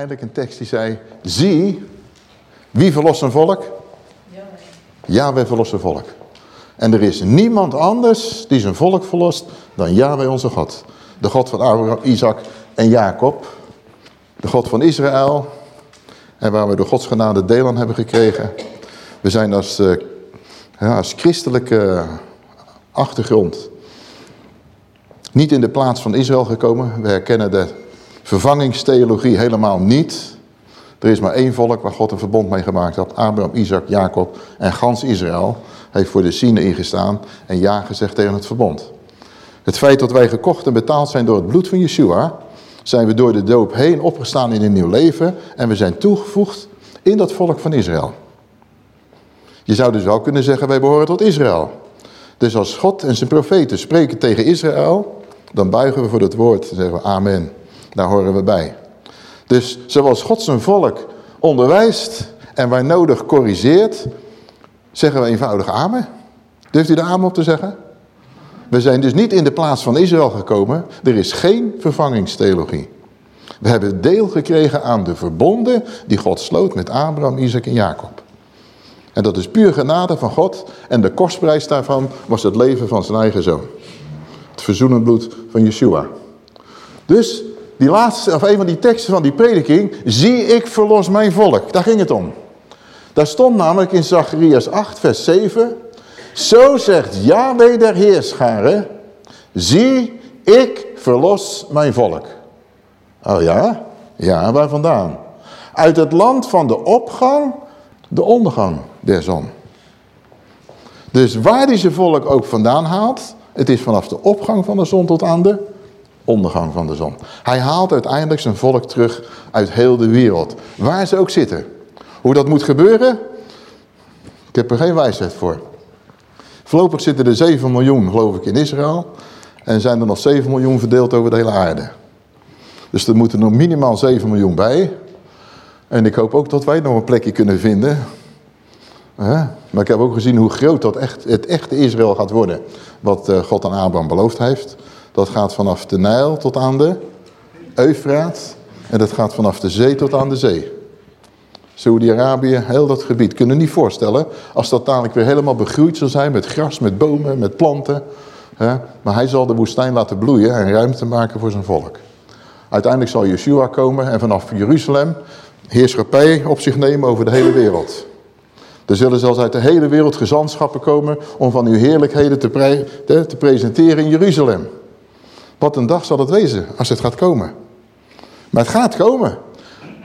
Uiteindelijk een tekst die zei, zie, wie verlost een volk? Yahweh verlost een volk. En er is niemand anders die zijn volk verlost dan Yahweh onze God. De God van Abraham, Isaac en Jacob. De God van Israël. En waar we door Gods genade deel aan hebben gekregen. We zijn als, uh, ja, als christelijke achtergrond niet in de plaats van Israël gekomen. We herkennen de vervangingstheologie helemaal niet. Er is maar één volk waar God een verbond mee gemaakt had. Abraham, Isaac, Jacob en gans Israël heeft voor de Sine ingestaan en ja gezegd tegen het verbond. Het feit dat wij gekocht en betaald zijn door het bloed van Yeshua, zijn we door de doop heen opgestaan in een nieuw leven en we zijn toegevoegd in dat volk van Israël. Je zou dus wel kunnen zeggen, wij behoren tot Israël. Dus als God en zijn profeten spreken tegen Israël, dan buigen we voor het woord en zeggen we amen. Daar horen we bij. Dus zoals God zijn volk onderwijst en waar nodig corrigeert, zeggen we eenvoudig amen. Durft u de amen op te zeggen? We zijn dus niet in de plaats van Israël gekomen. Er is geen vervangingstheologie. We hebben deel gekregen aan de verbonden die God sloot met Abraham, Isaac en Jacob. En dat is puur genade van God. En de kostprijs daarvan was het leven van zijn eigen zoon. Het verzoenend bloed van Yeshua. Dus die laatste, of een van die teksten van die prediking. Zie ik verlos mijn volk. Daar ging het om. Daar stond namelijk in Zacharias 8 vers 7. Zo zegt Yahweh der Heerscharen. Zie ik verlos mijn volk. Oh ja? Ja, waar vandaan? Uit het land van de opgang, de ondergang der zon. Dus waar die volk ook vandaan haalt, het is vanaf de opgang van de zon tot aan de ondergang van de zon. Hij haalt uiteindelijk zijn volk terug uit heel de wereld. Waar ze ook zitten. Hoe dat moet gebeuren, ik heb er geen wijsheid voor. Voorlopig zitten er 7 miljoen, geloof ik, in Israël. En zijn er nog 7 miljoen verdeeld over de hele aarde. Dus er moeten nog minimaal 7 miljoen bij. En ik hoop ook dat wij nog een plekje kunnen vinden. Maar ik heb ook gezien hoe groot dat echt, het echte Israël gaat worden. Wat eh, God aan Abraham beloofd heeft. Dat gaat vanaf de Nijl tot aan de Eufraat. En dat gaat vanaf de zee tot aan de zee. Saudi-Arabië, heel dat gebied. Kunnen niet voorstellen als dat dadelijk weer helemaal begroeid zal zijn met gras, met bomen, met planten. Maar hij zal de woestijn laten bloeien en ruimte maken voor zijn volk. Uiteindelijk zal Yeshua komen en vanaf Jeruzalem heerschappij op zich nemen over de hele wereld. Er zullen zelfs uit de hele wereld gezantschappen komen om van uw heerlijkheden te, te presenteren in Jeruzalem. Wat een dag zal het wezen als het gaat komen. Maar het gaat komen.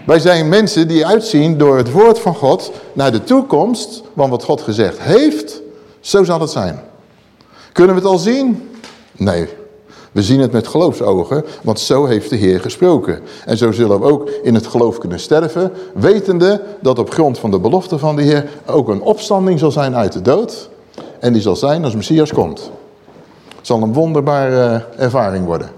Wij zijn mensen die uitzien door het woord van God naar de toekomst. Want wat God gezegd heeft, zo zal het zijn. Kunnen we het al zien? Nee. We zien het met geloofsogen, want zo heeft de Heer gesproken. En zo zullen we ook in het geloof kunnen sterven, wetende dat op grond van de belofte van de Heer ook een opstanding zal zijn uit de dood. En die zal zijn als Messias komt. Zal een wonderbare ervaring worden.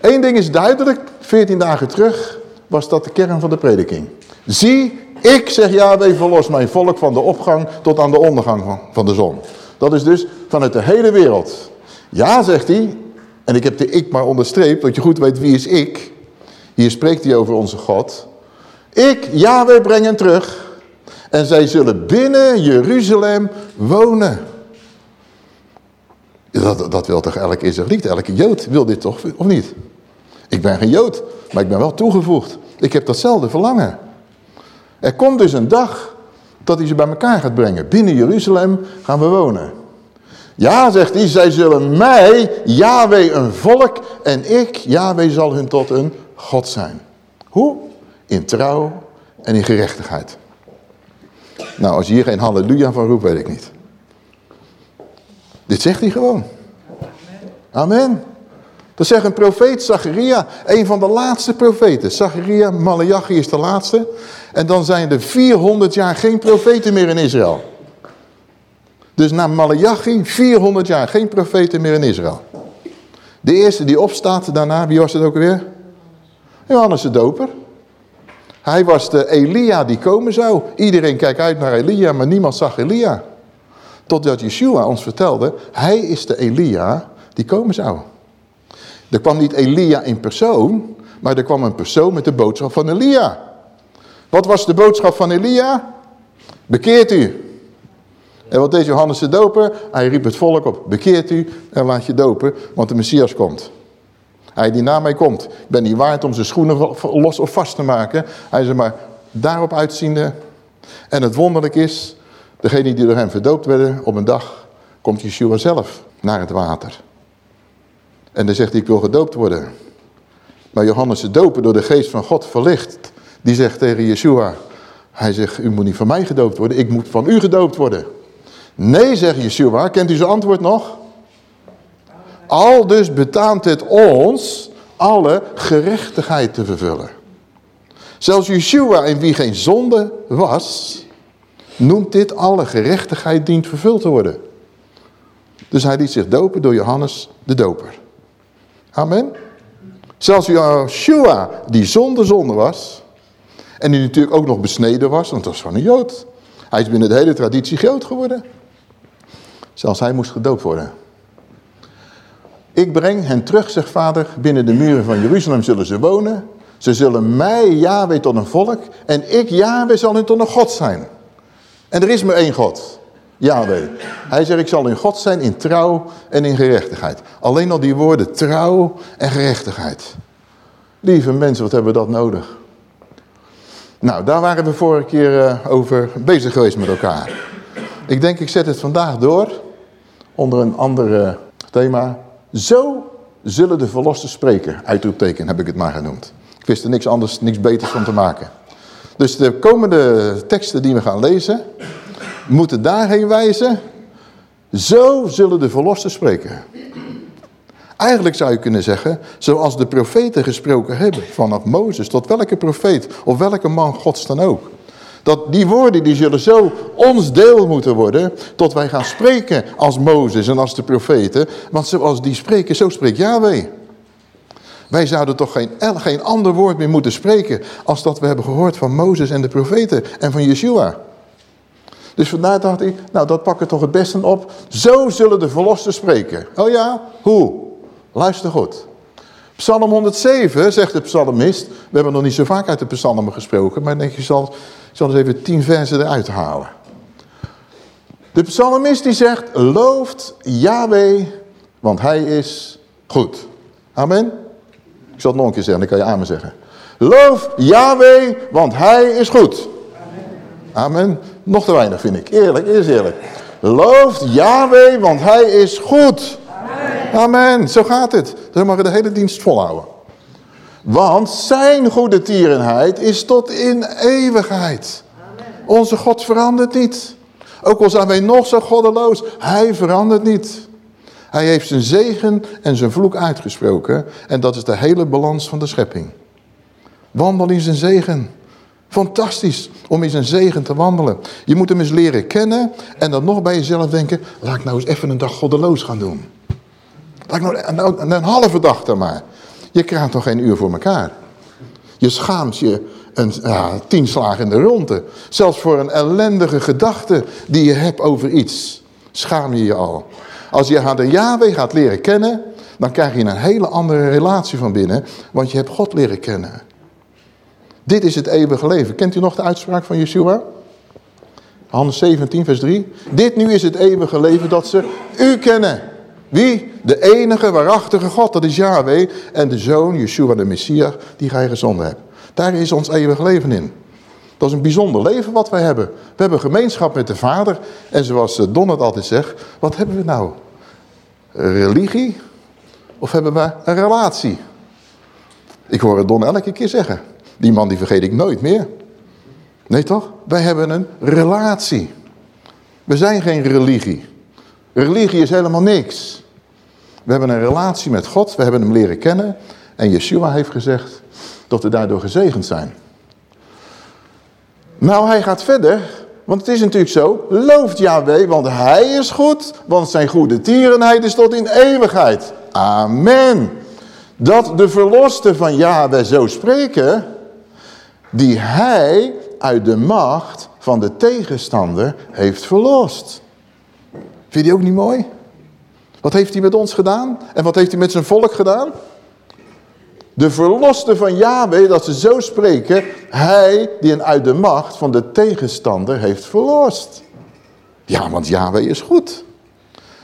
Eén ding is duidelijk, 14 dagen terug was dat de kern van de prediking. Zie, ik zeg Yahweh verlos mijn volk van de opgang tot aan de ondergang van de zon. Dat is dus vanuit de hele wereld. Ja, zegt hij, en ik heb de ik maar onderstreept, dat je goed weet wie is ik. Hier spreekt hij over onze God. Ik, Yahweh, breng hen terug. En zij zullen binnen Jeruzalem wonen. Dat, dat wil toch elke Israëliet, elke Jood wil dit toch, of niet? Ik ben geen Jood, maar ik ben wel toegevoegd. Ik heb datzelfde verlangen. Er komt dus een dag dat hij ze bij elkaar gaat brengen. Binnen Jeruzalem gaan we wonen. Ja, zegt hij, zij zullen mij, Yahweh, een volk en ik, Yahweh, zal hun tot een God zijn. Hoe? In trouw en in gerechtigheid. Nou, als je hier geen halleluja van roept, weet ik niet. Dit zegt hij gewoon. Amen. Dat zegt een profeet, Zacharia, een van de laatste profeten. Zacharia, Malachi is de laatste. En dan zijn er 400 jaar geen profeten meer in Israël. Dus na Malachi, 400 jaar geen profeten meer in Israël. De eerste die opstaat daarna, wie was het ook weer? Johannes de Doper. Hij was de Elia die komen zou. Iedereen kijkt uit naar Elia, maar niemand zag Elia. Totdat Yeshua ons vertelde, hij is de Elia die komen zou. Er kwam niet Elia in persoon, Maar er kwam een persoon met de boodschap van Elia. Wat was de boodschap van Elia? Bekeert u. En wat deed Johannes de doper? Hij riep het volk op. Bekeert u en laat je dopen, want de Messias komt. Hij die na mij komt. Ik ben niet waard om zijn schoenen los of vast te maken. Hij zei maar daarop uitziende. En het wonderlijk is, degene die door hem verdoopt werden, op een dag komt Yeshua zelf naar het water. En dan zegt hij, ik wil gedoopt worden. Maar Johannes de doper door de geest van God verlicht, die zegt tegen Yeshua, hij zegt, u moet niet van mij gedoopt worden, ik moet van u gedoopt worden. Nee, zegt Yeshua, kent u zijn antwoord nog? Al dus betaamt het ons alle gerechtigheid te vervullen. Zelfs Yeshua, in wie geen zonde was, noemt dit alle gerechtigheid dient vervuld te worden. Dus hij liet zich dopen door Johannes de doper. Amen. Zelfs Yeshua, die zonder zonde was, en die natuurlijk ook nog besneden was, want dat was van een Jood. Hij is binnen de hele traditie Jood geworden. Zelfs hij moest gedoopt worden. Ik breng hen terug, zegt vader, binnen de muren van Jeruzalem zullen ze wonen. Ze zullen mij, Yahweh, tot een volk en ik, Yahweh, zal hun tot een God zijn. En er is maar één God, Yahweh. Hij zegt, ik zal hun God zijn in trouw en in gerechtigheid. Alleen al die woorden trouw en gerechtigheid. Lieve mensen, wat hebben we dat nodig? Nou, daar waren we vorige keer uh, over bezig geweest met elkaar. Ik denk, ik zet het vandaag door onder een ander thema. Zo zullen de verlosten spreken. Uitroepteken heb ik het maar genoemd. Ik wist er niks anders, niks beters van te maken. Dus de komende teksten die we gaan lezen, moeten daarheen wijzen. Zo zullen de verlosten spreken. Eigenlijk zou je kunnen zeggen, zoals de profeten gesproken hebben, vanaf Mozes tot welke profeet of welke man gods dan ook. Dat die woorden die zullen zo ons deel moeten worden, tot wij gaan spreken als Mozes en als de profeten. Want zoals die spreken, zo spreekt Yahweh. Wij zouden toch geen, geen ander woord meer moeten spreken als dat we hebben gehoord van Mozes en de profeten en van Yeshua. Dus vandaar dacht ik, nou dat pakken toch het beste op. Zo zullen de verlosten spreken. Oh ja, hoe? Luister goed. Psalm 107, zegt de psalmist. We hebben nog niet zo vaak uit de psalmen gesproken, maar ik denk je zal ik zal eens even tien versen eruit halen. De psalmist die zegt, looft Yahweh, want hij is goed. Amen. Ik zal het nog een keer zeggen, dan kan je amen zeggen. Loof Yahweh, want hij is goed. Amen. Nog te weinig vind ik. Eerlijk, is eerlijk. Looft Yahweh, want hij is goed. Amen. Zo gaat het. Dan mag je de hele dienst volhouden. Want zijn goede tierenheid is tot in eeuwigheid. Onze God verandert niet. Ook al zijn wij nog zo goddeloos, hij verandert niet. Hij heeft zijn zegen en zijn vloek uitgesproken. En dat is de hele balans van de schepping. Wandel in zijn zegen. Fantastisch om in zijn zegen te wandelen. Je moet hem eens leren kennen en dan nog bij jezelf denken... laat ik nou eens even een dag goddeloos gaan doen. Laat ik nou, een, een halve dag dan maar. Je krijgt nog geen uur voor elkaar. Je schaamt je een, ja, tien slagen in de ronde. Zelfs voor een ellendige gedachte die je hebt over iets. Schaam je je al. Als je de Yahweh gaat leren kennen, dan krijg je een hele andere relatie van binnen. Want je hebt God leren kennen. Dit is het eeuwige leven. Kent u nog de uitspraak van Yeshua? Hannes 17 vers 3. Dit nu is het eeuwige leven dat ze u kennen. Wie? De enige waarachtige God, dat is Yahweh. En de Zoon, Yeshua de Messias, die gij gezonden hebt. Daar is ons eeuwig leven in. Dat is een bijzonder leven wat wij hebben. We hebben gemeenschap met de Vader. En zoals eh, Don altijd zegt, wat hebben we nou? Religie? Of hebben we een relatie? Ik hoor het Don elke keer zeggen. Die man die vergeet ik nooit meer. Nee toch? Wij hebben een relatie. We zijn geen religie. Religie is helemaal niks. We hebben een relatie met God, we hebben hem leren kennen. En Yeshua heeft gezegd dat we daardoor gezegend zijn. Nou, hij gaat verder, want het is natuurlijk zo. Looft Yahweh, want hij is goed, want zijn goede tierenheid is tot in eeuwigheid. Amen. Dat de verlosten van Yahweh zo spreken, die hij uit de macht van de tegenstander heeft verlost. Vind je die ook niet mooi? Wat heeft hij met ons gedaan? En wat heeft hij met zijn volk gedaan? De verloste van Yahweh, dat ze zo spreken, hij die hen uit de macht van de tegenstander heeft verlost. Ja, want Yahweh is goed.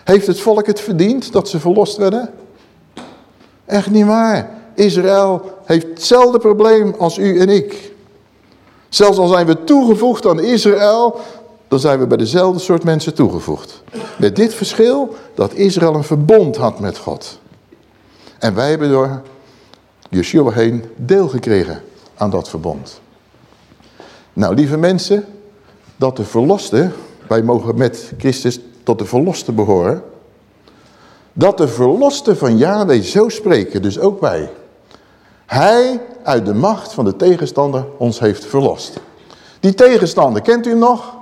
Heeft het volk het verdiend dat ze verlost werden? Echt niet waar. Israël heeft hetzelfde probleem als u en ik. Zelfs al zijn we toegevoegd aan Israël, dan zijn we bij dezelfde soort mensen toegevoegd. Met dit verschil dat Israël een verbond had met God. En wij hebben door Yeshua heen deel gekregen aan dat verbond. Nou, lieve mensen, dat de verloste, wij mogen met Christus tot de verloste behoren, dat de verloste van Yahweh zo spreken, dus ook wij. Hij uit de macht van de tegenstander ons heeft verlost. Die tegenstander, kent u hem nog?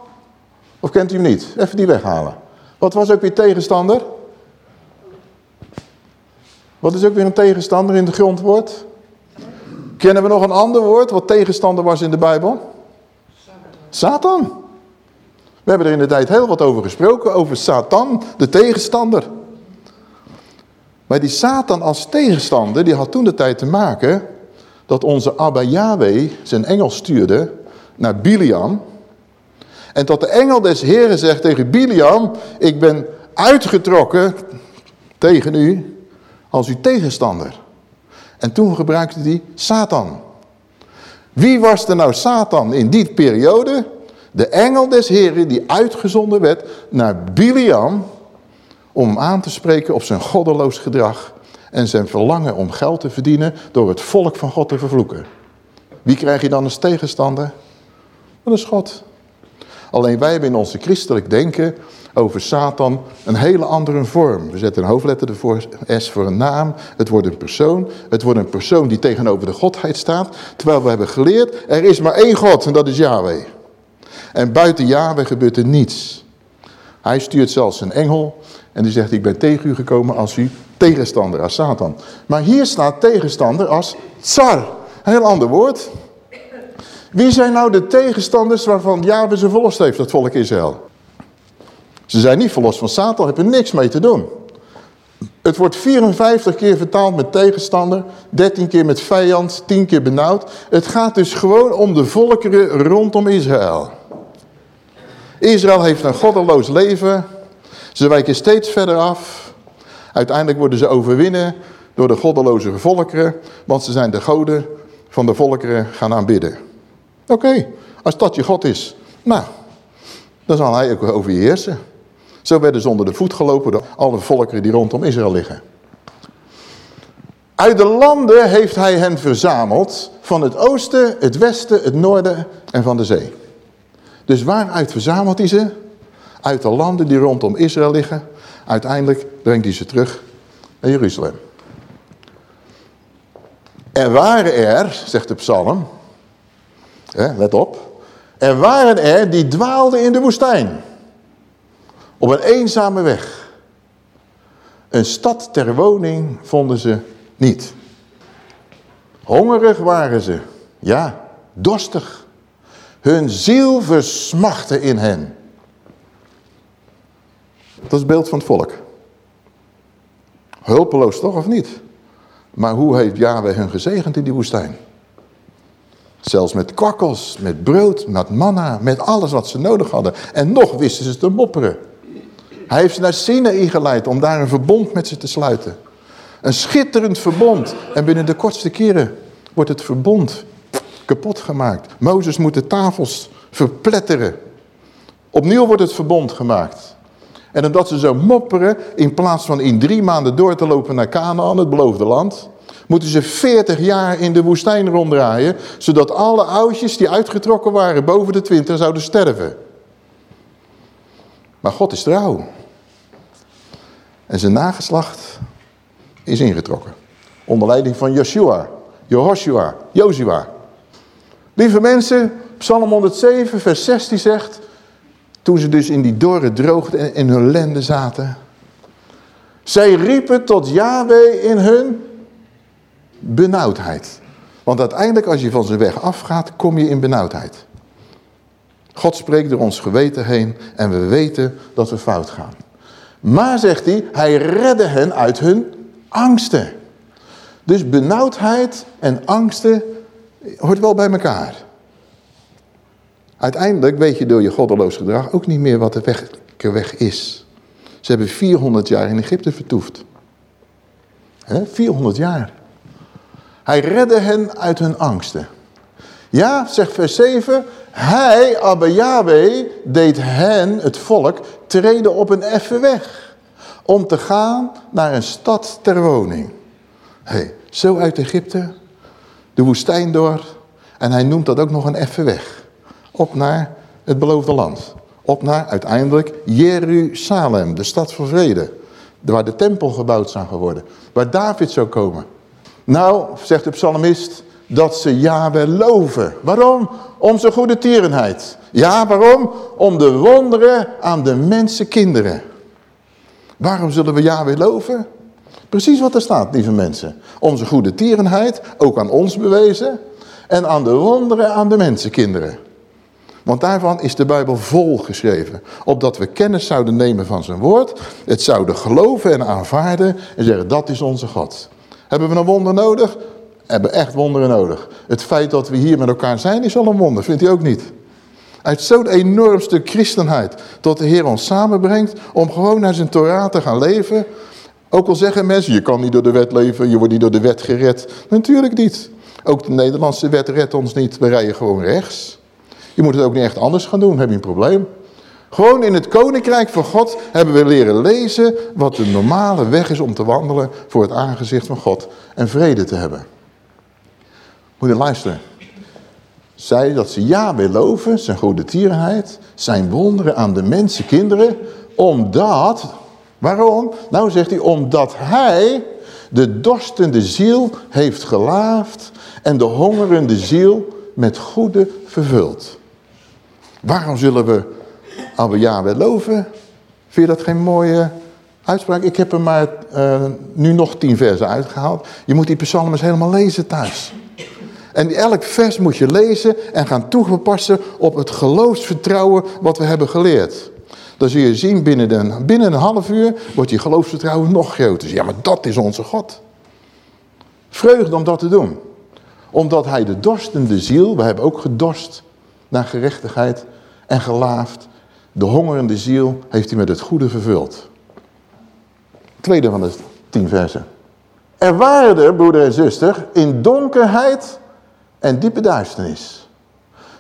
Of kent u hem niet? Even die weghalen. Wat was ook weer tegenstander? Wat is ook weer een tegenstander in de grondwoord? Kennen we nog een ander woord wat tegenstander was in de Bijbel? Satan. We hebben er in de tijd heel wat over gesproken, over Satan, de tegenstander. Maar die Satan als tegenstander, die had toen de tijd te maken dat onze Abba Yahweh zijn engel stuurde naar Biliam. En dat de engel des Heren zegt tegen Biliam, ik ben uitgetrokken tegen u als uw tegenstander. En toen gebruikte hij Satan. Wie was er nou Satan in die periode? De engel des Heren die uitgezonden werd naar Biliam om aan te spreken op zijn goddeloos gedrag en zijn verlangen om geld te verdienen door het volk van God te vervloeken. Wie krijg je dan als tegenstander? Dat is God. Alleen wij hebben in onze christelijk denken over Satan een hele andere vorm. We zetten een hoofdletter ervoor, S voor een naam. Het wordt een persoon. Het wordt een persoon die tegenover de godheid staat. Terwijl we hebben geleerd, er is maar één God en dat is Yahweh. En buiten Yahweh gebeurt er niets. Hij stuurt zelfs een engel en die zegt, ik ben tegen u gekomen als u tegenstander, als Satan. Maar hier staat tegenstander als tsar. Een heel ander woord. Wie zijn nou de tegenstanders waarvan Yahweh ze verlost heeft, dat volk Israël? Ze zijn niet verlost van Satan, hebben er niks mee te doen. Het wordt 54 keer vertaald met tegenstander, 13 keer met vijand, 10 keer benauwd. Het gaat dus gewoon om de volkeren rondom Israël. Israël heeft een goddeloos leven. Ze wijken steeds verder af. Uiteindelijk worden ze overwinnen door de goddeloze volkeren, want ze zijn de goden van de volkeren gaan aanbidden. Oké, als dat je God is, nou, dan zal hij ook over je heersen. Zo werden ze onder de voet gelopen door alle volkeren die rondom Israël liggen. Uit de landen heeft hij hen verzameld, van het oosten, het westen, het noorden en van de zee. Dus waaruit verzamelt hij ze? Uit de landen die rondom Israël liggen. Uiteindelijk brengt hij ze terug naar Jeruzalem. Er waren er, zegt de psalm, let op, er waren er die dwaalden in de woestijn. Op een eenzame weg. Een stad ter woning vonden ze niet. Hongerig waren ze, ja, dorstig. Hun ziel versmachtte in hen. Dat is het beeld van het volk. Hulpeloos toch of niet? Maar hoe heeft Yahweh hen gezegend in die woestijn? Zelfs met kwakkels, met brood, met manna, met alles wat ze nodig hadden. En nog wisten ze te mopperen. Hij heeft ze naar Sinaï geleid om daar een verbond met ze te sluiten. Een schitterend verbond. En binnen de kortste keren wordt het verbond kapot gemaakt. Mozes moet de tafels verpletteren. Opnieuw wordt het verbond gemaakt. En omdat ze zo mopperen, in plaats van in drie maanden door te lopen naar Canaan, het beloofde land, moeten ze 40 jaar in de woestijn ronddraaien, zodat alle oudjes die uitgetrokken waren boven de 20 zouden sterven. Maar God is trouw. En zijn nageslacht is ingetrokken. Onder leiding van Joshua, Jehoshua, Jozua. Lieve mensen, Psalm 107 vers 16 zegt... Toen ze dus in die dorre droogte en in hun lende zaten. Zij riepen tot Yahweh in hun benauwdheid. Want uiteindelijk als je van zijn weg afgaat, kom je in benauwdheid. God spreekt door ons geweten heen en we weten dat we fout gaan. Maar, zegt hij, hij redde hen uit hun angsten. Dus benauwdheid en angsten hoort wel bij elkaar. Uiteindelijk weet je door je goddeloos gedrag ook niet meer wat de weg, weg is. Ze hebben 400 jaar in Egypte vertoefd. He, 400 jaar. Hij redde hen uit hun angsten. Ja, zegt vers 7, hij, Abba Yahweh, deed hen, het volk, treden op een effen weg. Om te gaan naar een stad ter woning. hey, zo uit Egypte, de woestijn door. En hij noemt dat ook nog een effen weg. Op naar het beloofde land. Op naar uiteindelijk Jeruzalem, de stad van vrede. Waar de tempel gebouwd zou worden. Waar David zou komen. Nou, zegt de psalmist, dat ze Yahweh loven. Waarom? Om zijn goede tierenheid. Ja, waarom? Om de wonderen aan de mensenkinderen. Waarom zullen we Yahweh loven? Precies wat er staat, lieve mensen. Zijn goede tierenheid, ook aan ons bewezen. En aan de wonderen aan de mensenkinderen. Want daarvan is de Bijbel vol geschreven. Opdat we kennis zouden nemen van zijn woord. Het zouden geloven en aanvaarden. En zeggen, dat is onze God. Hebben we een wonder nodig? Hebben echt wonderen nodig. Het feit dat we hier met elkaar zijn is al een wonder, vindt u ook niet? Uit zo'n enorm stuk christenheid tot de Heer ons samenbrengt om gewoon naar zijn Torah te gaan leven. Ook al zeggen mensen, je kan niet door de wet leven, je wordt niet door de wet gered. Natuurlijk niet. Ook de Nederlandse wet redt ons niet, we rijden gewoon rechts. Je moet het ook niet echt anders gaan doen, heb je een probleem. Gewoon in het koninkrijk van God hebben we leren lezen wat de normale weg is om te wandelen voor het aangezicht van God en vrede te hebben. Moet je luisteren. Zij dat ze ja weer loven, zijn goede tierenheid, zijn wonderen aan de mensen, kinderen, omdat, waarom? Nou zegt hij, omdat hij de dorstende ziel heeft gelaafd en de hongerende ziel met goede vervuld. Waarom zullen we Abba Yahweh loven? Vind je dat geen mooie uitspraak? Ik heb er maar uh, nu nog tien versen uitgehaald. Je moet die psalmen helemaal lezen thuis. En elk vers moet je lezen en gaan toepassen op het geloofsvertrouwen wat we hebben geleerd. Dan zul je zien, binnen een, binnen een half uur wordt je geloofsvertrouwen nog groter. Ja, maar dat is onze God. Vreugde om dat te doen. Omdat hij de dorstende ziel, we hebben ook gedorst naar gerechtigheid en gelaafd. De hongerende ziel heeft hij met het goede vervuld. Tweede van de tien versen. Er waren er, broeder en zuster, in donkerheid en diepe duisternis.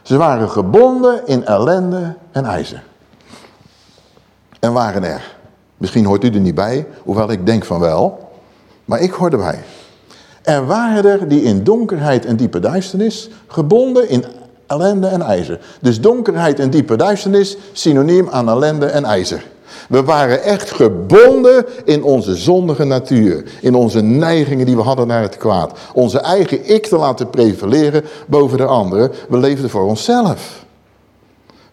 Ze waren gebonden in ellende en ijzer. En waren er. Misschien hoort u er niet bij, hoewel ik denk van wel. Maar ik hoor erbij. Er waren er die in donkerheid en diepe duisternis, gebonden in ellende en ijzer. Dus donkerheid en diepe duisternis, synoniem aan ellende en ijzer. We waren echt gebonden in onze zondige natuur. In onze neigingen die we hadden naar het kwaad. Onze eigen ik te laten prevaleren boven de anderen. We leefden voor onszelf.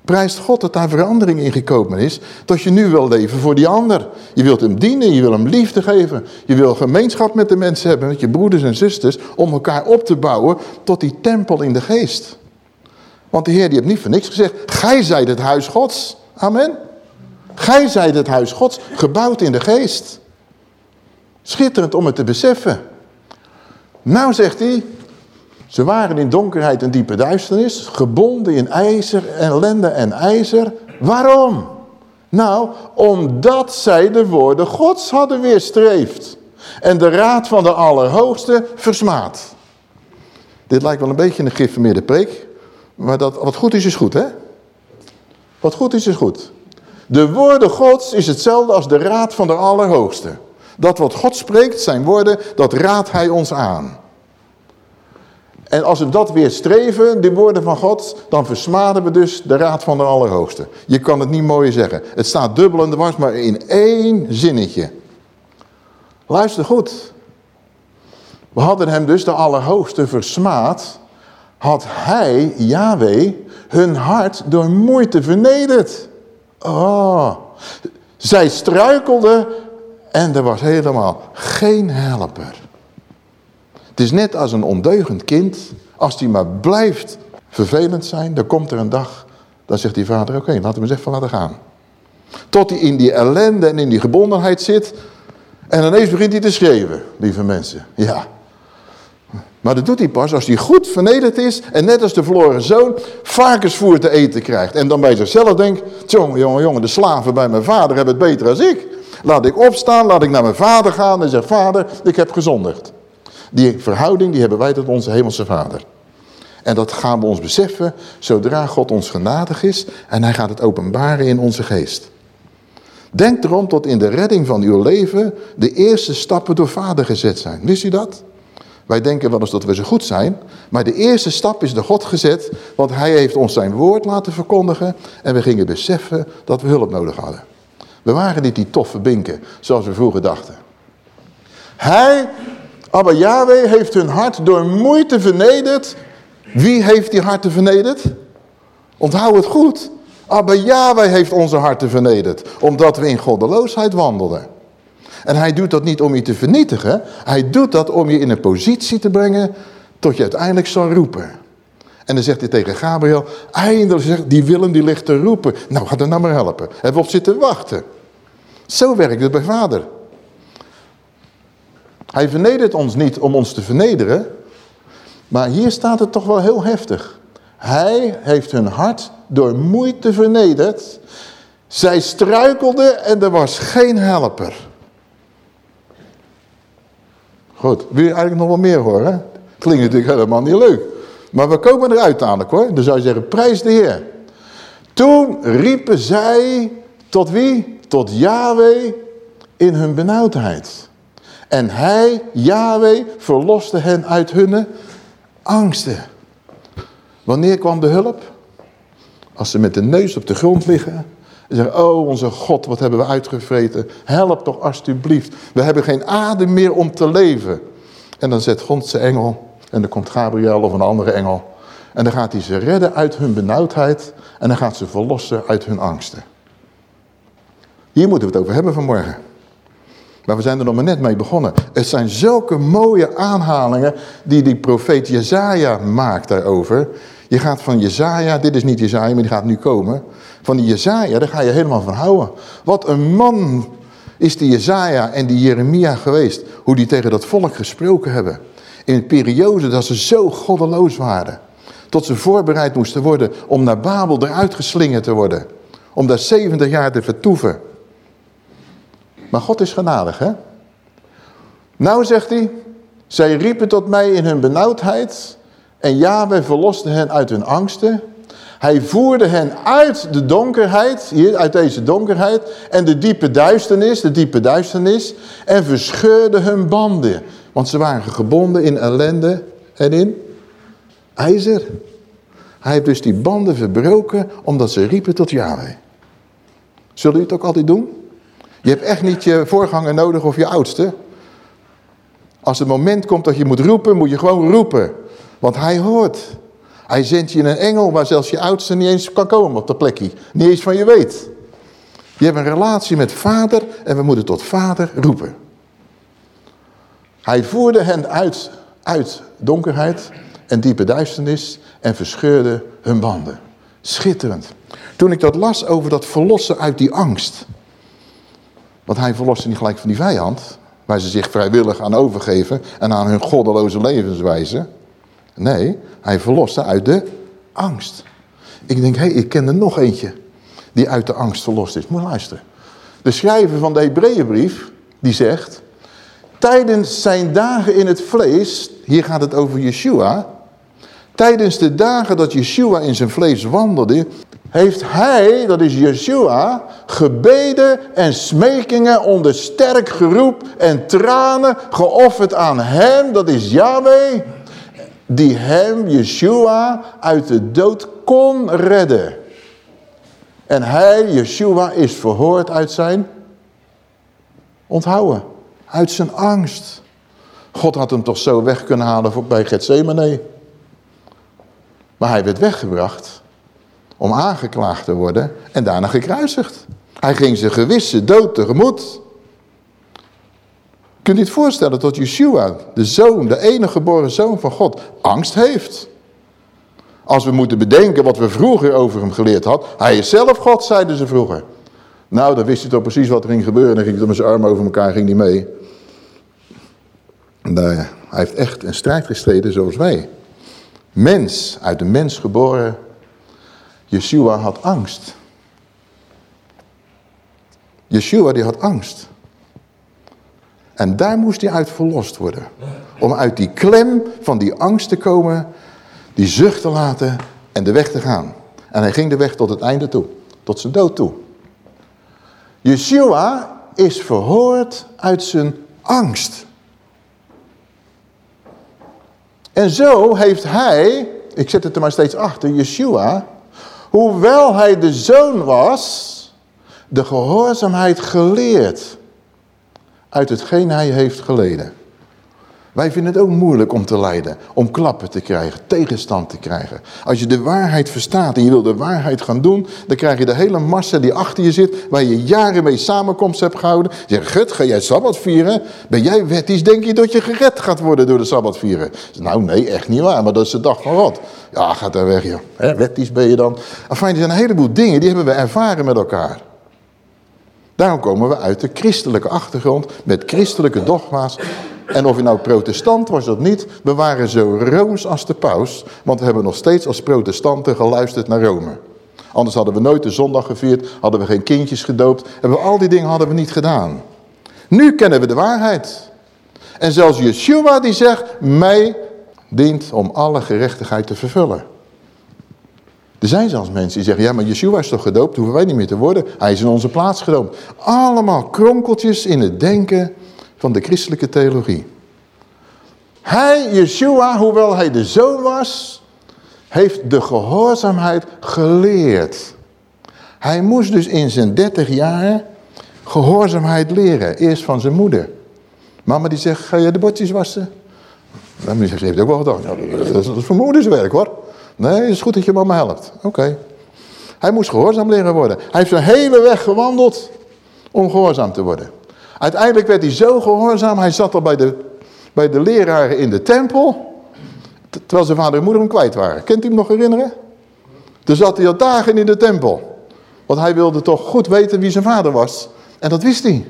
Prijst God dat daar verandering in gekomen is. Dat je nu wil leven voor die ander. Je wilt hem dienen, je wil hem liefde geven. Je wil gemeenschap met de mensen hebben, met je broeders en zusters. Om elkaar op te bouwen tot die tempel in de geest. Want de Heer die heeft niet voor niks gezegd. Gij zijt het huis gods. Amen. Gij zijt het huis gods, gebouwd in de geest. Schitterend om het te beseffen. Nou zegt hij, ze waren in donkerheid en diepe duisternis, gebonden in ijzer, ellende en ijzer. Waarom? Nou, omdat zij de woorden gods hadden weerstreefd. En de raad van de Allerhoogste versmaad. Dit lijkt wel een beetje een geïnformeerde preek. Maar dat, wat goed is, is goed, hè? Wat goed is, is goed. De woorden gods is hetzelfde als de raad van de Allerhoogste. Dat wat God spreekt, zijn woorden, dat raadt hij ons aan. En als we dat weer streven, de woorden van God, dan versmaden we dus de raad van de Allerhoogste. Je kan het niet mooier zeggen. Het staat dubbel en dwars, maar in één zinnetje. Luister goed. We hadden hem dus de Allerhoogste versmaad. Had hij, Yahweh, hun hart door moeite vernederd. Oh, zij struikelde en er was helemaal geen helper. Het is net als een ondeugend kind. Als die maar blijft vervelend zijn, dan komt er een dag. Dan zegt die vader, oké, laten we eens even laten gaan. Tot hij in die ellende en in die gebondenheid zit. En ineens begint hij te schreeuwen, lieve mensen. Ja, Maar dat doet hij pas als hij goed vernederd is en net als de verloren zoon varkensvoer te eten krijgt. En dan bij zichzelf denkt, jongen, jongen, jongen, de slaven bij mijn vader hebben het beter als ik. Laat ik opstaan, laat ik naar mijn vader gaan en zeg, vader, ik heb gezondigd. Die verhouding die hebben wij tot onze hemelse vader. En dat gaan we ons beseffen zodra God ons genadig is en hij gaat het openbaren in onze geest. Denk erom tot in de redding van uw leven de eerste stappen door vader gezet zijn. Wist u dat? Wij denken wel eens dat we zo goed zijn. Maar de eerste stap is door God gezet. Want hij heeft ons zijn woord laten verkondigen. En we gingen beseffen dat we hulp nodig hadden. We waren niet die toffe binken zoals we vroeger dachten. Hij, Abba Yahweh, heeft hun hart door moeite vernederd. Wie heeft die harten vernederd? Onthoud het goed. Abba Yahweh heeft onze harten vernederd. Omdat we in goddeloosheid wandelden. En hij doet dat niet om je te vernietigen. Hij doet dat om je in een positie te brengen tot je uiteindelijk zal roepen. En dan zegt hij tegen Gabriel, eindelijk zegt die Willem die ligt te roepen. Nou, ga er nou maar helpen. Hebben we op zitten wachten. Zo werkt het bij vader. Hij vernedert ons niet om ons te vernederen. Maar hier staat het toch wel heel heftig. Hij heeft hun hart door moeite vernederd. Zij struikelden en er was geen helper. Goed, wil je eigenlijk nog wel meer horen? Klinkt natuurlijk helemaal niet leuk. Maar we komen eruit dadelijk hoor. Dan zou je zeggen, prijs de Heer. Toen riepen zij tot wie? Tot Yahweh in hun benauwdheid. En hij, Yahweh, verloste hen uit hun angsten. Wanneer kwam de hulp? Als ze met de neus op de grond liggen. En zeggen, oh onze God, wat hebben we uitgevreten. Help toch alsjeblieft. We hebben geen adem meer om te leven. En dan zet God zijn engel. En dan komt Gabriel of een andere engel. En dan gaat hij ze redden uit hun benauwdheid. En dan gaat ze verlossen uit hun angsten. Hier moeten we het over hebben vanmorgen. Maar we zijn er nog maar net mee begonnen. Het zijn zulke mooie aanhalingen die die profeet Jezaja maakt daarover. Je gaat van Jezaja, dit is niet Jezaja, maar die gaat nu komen. Van die Jezaja, daar ga je helemaal van houden. Wat een man is die Jezaja en die Jeremia geweest. Hoe die tegen dat volk gesproken hebben. In een periode dat ze zo goddeloos waren. Tot ze voorbereid moesten worden om naar Babel eruit geslingerd te worden. Om daar 70 jaar te vertoeven. Maar God is genadig, hè? Nou, zegt hij, zij riepen tot mij in hun benauwdheid en Yahweh verloste hen uit hun angsten. Hij voerde hen uit de donkerheid, hier, uit deze donkerheid, en de diepe duisternis, de diepe duisternis, en verscheurde hun banden. Want ze waren gebonden in ellende en in ijzer. Hij heeft dus die banden verbroken, omdat ze riepen tot Yahweh. Zullen u het ook altijd doen? Je hebt echt niet je voorganger nodig of je oudste. Als het moment komt dat je moet roepen, moet je gewoon roepen. Want hij hoort. Hij zendt je een engel waar zelfs je oudste niet eens kan komen op de plekje. Niet eens van je weet. Je hebt een relatie met vader en we moeten tot vader roepen. Hij voerde hen uit, uit donkerheid en diepe duisternis en verscheurde hun banden. Schitterend. Toen ik dat las over dat verlossen uit die angst. Want hij verloste niet gelijk van die vijand. Waar ze zich vrijwillig aan overgeven en aan hun goddeloze levenswijze. Nee, hij verloste uit de angst. Ik denk, hé, hey, ik ken er nog eentje die uit de angst verlost is. Moet luisteren. De schrijver van de Hebreeënbrief, die zegt... Tijdens zijn dagen in het vlees, hier gaat het over Yeshua... Tijdens de dagen dat Yeshua in zijn vlees wandelde, heeft hij, dat is Yeshua, gebeden en smekingen onder sterk geroep en tranen geofferd aan hem, dat is Yahweh, die hem, Yeshua, uit de dood kon redden. En hij, Yeshua, is verhoord uit zijn onthouden, uit zijn angst. God had hem toch zo weg kunnen halen bij Gethsemane. Maar hij werd weggebracht om aangeklaagd te worden en daarna gekruisigd. Hij ging zijn gewisse dood tegemoet. Kunt u het voorstellen dat Yeshua, de zoon, de enige geboren zoon van God, angst heeft? Als we moeten bedenken wat we vroeger over hem geleerd hadden. Hij is zelf God, zeiden ze vroeger. Nou, dan wist hij toch precies wat er ging gebeuren. Dan ging hij met zijn armen over elkaar ging hij mee. hij heeft echt een strijd gestreden zoals wij. Mens, uit de mens geboren, Yeshua had angst. Yeshua die had angst. En daar moest hij uit verlost worden. Om uit die klem van die angst te komen, die zucht te laten en de weg te gaan. En hij ging de weg tot het einde toe, tot zijn dood toe. Yeshua is verhoord uit zijn angst. En zo heeft hij, ik zet het er maar steeds achter, Yeshua, hoewel hij de zoon was, de gehoorzaamheid geleerd uit hetgeen hij heeft geleden. Wij vinden het ook moeilijk om te lijden, om klappen te krijgen, tegenstand te krijgen. Als je de waarheid verstaat en je wil de waarheid gaan doen, dan krijg je de hele massa die achter je zit, waar je jaren mee samenkomst hebt gehouden. Zeg, gut, ga jij Sabbat vieren? Ben jij wettisch, denk je dat je gered gaat worden door de Sabbat vieren? Nou nee, echt niet waar, maar dat is de dag van wat. Ja, gaat daar weg joh. Wettisch ben je dan. Enfin, er zijn een heleboel dingen, die hebben we ervaren met elkaar. Daarom komen we uit de christelijke achtergrond met christelijke dogma's. En of je nou protestant was of niet, we waren zo rooms als de paus. Want we hebben nog steeds als protestanten geluisterd naar Rome. Anders hadden we nooit de zondag gevierd, hadden we geen kindjes gedoopt. En we, al die dingen hadden we niet gedaan. Nu kennen we de waarheid. En zelfs Yeshua die zegt, mij dient om alle gerechtigheid te vervullen. Er zijn zelfs mensen die zeggen, ja maar Yeshua is toch gedoopt, hoeven wij niet meer te worden. Hij is in onze plaats gedoopt. Allemaal kronkeltjes in het denken van de christelijke theologie. Hij, Yeshua, hoewel hij de zoon was, heeft de gehoorzaamheid geleerd. Hij moest dus in zijn dertig jaar gehoorzaamheid leren. Eerst van zijn moeder. Mama die zegt, ga je de bordjes wassen? Dan zegt, ze heeft ook wel gedaan. dat is vermoedenswerk hoor. Nee, het is goed dat je mama helpt. Oké. Hij moest gehoorzaam leren worden. Hij heeft zijn hele weg gewandeld om gehoorzaam te worden. Uiteindelijk werd hij zo gehoorzaam, hij zat al bij de, bij de leraren in de tempel, terwijl zijn vader en moeder hem kwijt waren. Kent u hem nog herinneren? Toen zat hij al dagen in de tempel. Want hij wilde toch goed weten wie zijn vader was. En dat wist hij.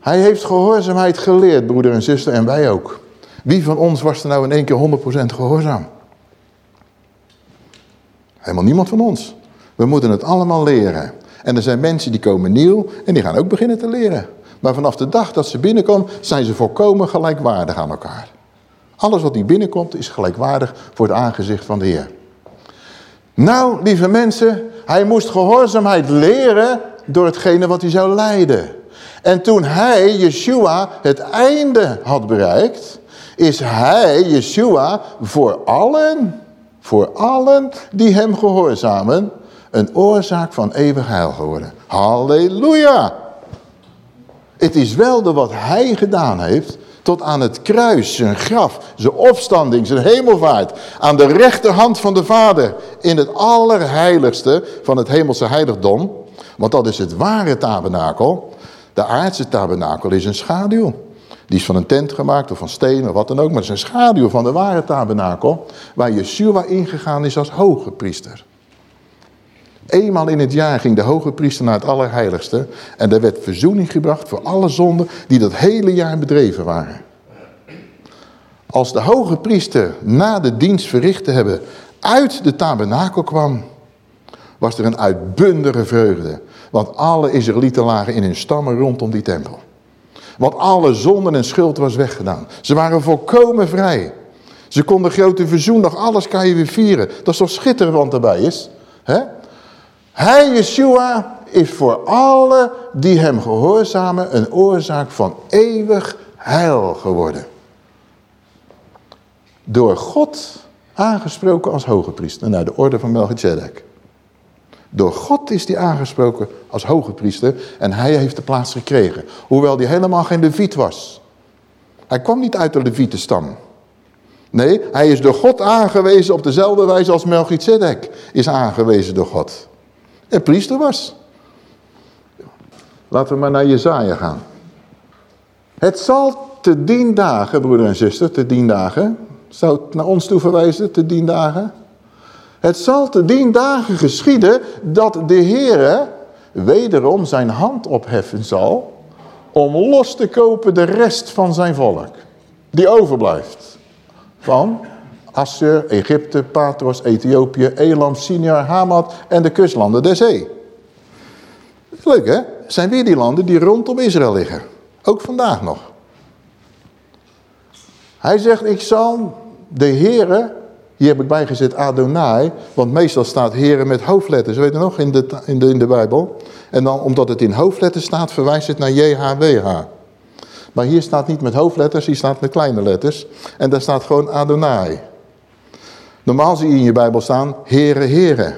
Hij heeft gehoorzaamheid geleerd, broeder en zuster, en wij ook. Wie van ons was er nou in één keer 100% gehoorzaam? Helemaal niemand van ons. We moeten het allemaal leren. En er zijn mensen die komen nieuw en die gaan ook beginnen te leren. Maar vanaf de dag dat ze binnenkomen, zijn ze volkomen gelijkwaardig aan elkaar. Alles wat die binnenkomt is gelijkwaardig voor het aangezicht van de Heer. Nou, lieve mensen, hij moest gehoorzaamheid leren door hetgene wat hij zou leiden. En toen hij, Yeshua, het einde had bereikt, is hij, Yeshua, voor allen voor allen die hem gehoorzamen een oorzaak van eeuwig heil geworden. Halleluja! Het is wel de wat hij gedaan heeft tot aan het kruis, zijn graf, zijn opstanding, zijn hemelvaart. Aan de rechterhand van de Vader in het allerheiligste van het hemelse heiligdom. Want dat is het ware tabernakel. De aardse tabernakel is een schaduw. Die is van een tent gemaakt of van steen of wat dan ook. Maar het is een schaduw van de ware tabernakel. Waar Yeshua ingegaan is als hoge priester. Eenmaal in het jaar ging de hoge priester naar het allerheiligste. En er werd verzoening gebracht voor alle zonden die dat hele jaar bedreven waren. Als de hoge priester na de dienst verricht te hebben uit de tabernakel kwam. Was er een uitbundige vreugde. Want alle Israëlieten lagen in hun stammen rondom die tempel. Want alle zonden en schuld was weggedaan. Ze waren volkomen vrij. Ze konden grote verzoendag, alles kan je weer vieren. Dat is toch schitterend wat erbij is. He? Hij, Yeshua, is voor alle die hem gehoorzamen een oorzaak van eeuwig heil geworden. Door God aangesproken als hoge priester naar de orde van Melchizedek. Door God is hij aangesproken als hoge priester en hij heeft de plaats gekregen. Hoewel hij helemaal geen leviet was. Hij kwam niet uit de levietenstam. Nee, hij is door God aangewezen op dezelfde wijze als Melchizedek is aangewezen door God. En priester was. Laten we maar naar Jezaja gaan. Het zal te dien dagen, broeder en zuster, te dien dagen. Zou het naar ons toe verwijzen, te dien dagen? Het zal te dien dagen geschieden dat de Heere wederom zijn hand opheffen zal om los te kopen de rest van zijn volk. Die overblijft. Van Assur, Egypte, Patros, Ethiopië, Elam, Sinjar, Hamad en de kustlanden der zee. Leuk hè? Zijn weer die landen die rondom Israël liggen. Ook vandaag nog. Hij zegt, ik zal de heren, hier heb ik bijgezet Adonai, want meestal staat heren met hoofdletters, weet je nog, in de, in de, in de Bijbel. En dan, omdat het in hoofdletters staat, verwijst het naar JHWH. Maar hier staat niet met hoofdletters, hier staat met kleine letters. En daar staat gewoon Adonai. Normaal zie je in je Bijbel staan, heren, heren.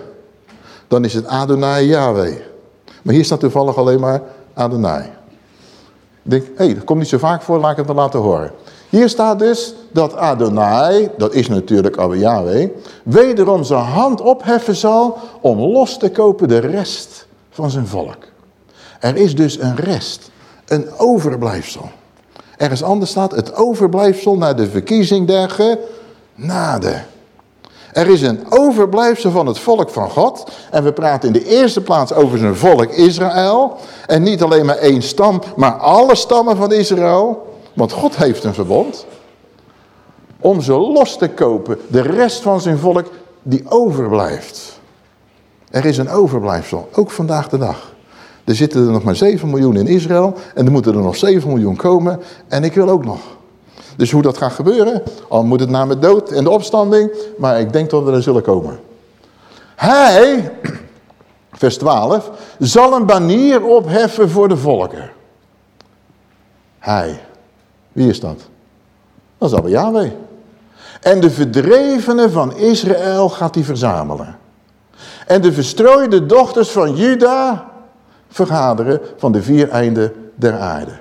Dan is het Adonai Yahweh. Maar hier staat toevallig alleen maar Adonai. Ik denk, hé, hey, dat komt niet zo vaak voor, laat ik het dan laten horen. Hier staat dus dat Adonai, dat is natuurlijk Abba Yahweh, wederom zijn hand opheffen zal om los te kopen de rest van zijn volk. Er is dus een rest, een overblijfsel. Ergens anders staat het overblijfsel naar de verkiezing der genade. Er is een overblijfsel van het volk van God. En we praten in de eerste plaats over zijn volk Israël. En niet alleen maar één stam, maar alle stammen van Israël. Want God heeft een verbond. Om ze los te kopen. De rest van zijn volk die overblijft. Er is een overblijfsel. Ook vandaag de dag. Er zitten er nog maar 7 miljoen in Israël. En er moeten er nog 7 miljoen komen. En ik wil ook nog. Dus hoe dat gaat gebeuren, al moet het na mijn dood en de opstanding, maar ik denk dat we er zullen komen. Hij, vers 12, zal een banier opheffen voor de volken. Hij. Wie is dat? Dat is Abba Yahweh. En de verdrevenen van Israël gaat hij verzamelen. En de verstrooide dochters van Juda vergaderen van de vier einden der aarde.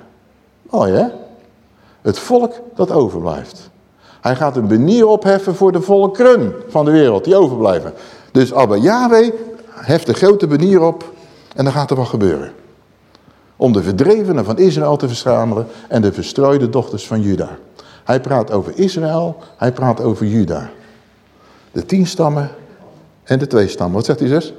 Mooi hè? Het volk dat overblijft. Hij gaat een benier opheffen voor de volkeren van de wereld die overblijven. Dus Abba Yahweh heft de grote benier op en dan gaat er wat gebeuren. Om de verdrevenen van Israël te verzamelen en de verstrooide dochters van Juda. Hij praat over Israël, hij praat over Juda. De tien stammen en de twee stammen. Wat zegt hij zus?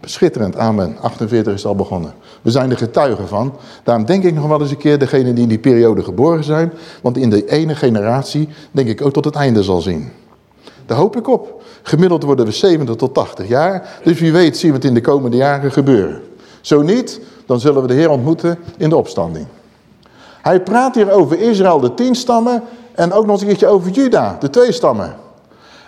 Schitterend, amen. 48 is al begonnen. We zijn er getuigen van. Daarom denk ik nog wel eens een keer degene die in die periode geboren zijn. Want in de ene generatie denk ik ook tot het einde zal zien. Daar hoop ik op. Gemiddeld worden we 70 tot 80 jaar. Dus wie weet zien we het in de komende jaren gebeuren. Zo niet, dan zullen we de Heer ontmoeten in de opstanding. Hij praat hier over Israël, de tien stammen. En ook nog eens een keertje over Juda, de twee stammen.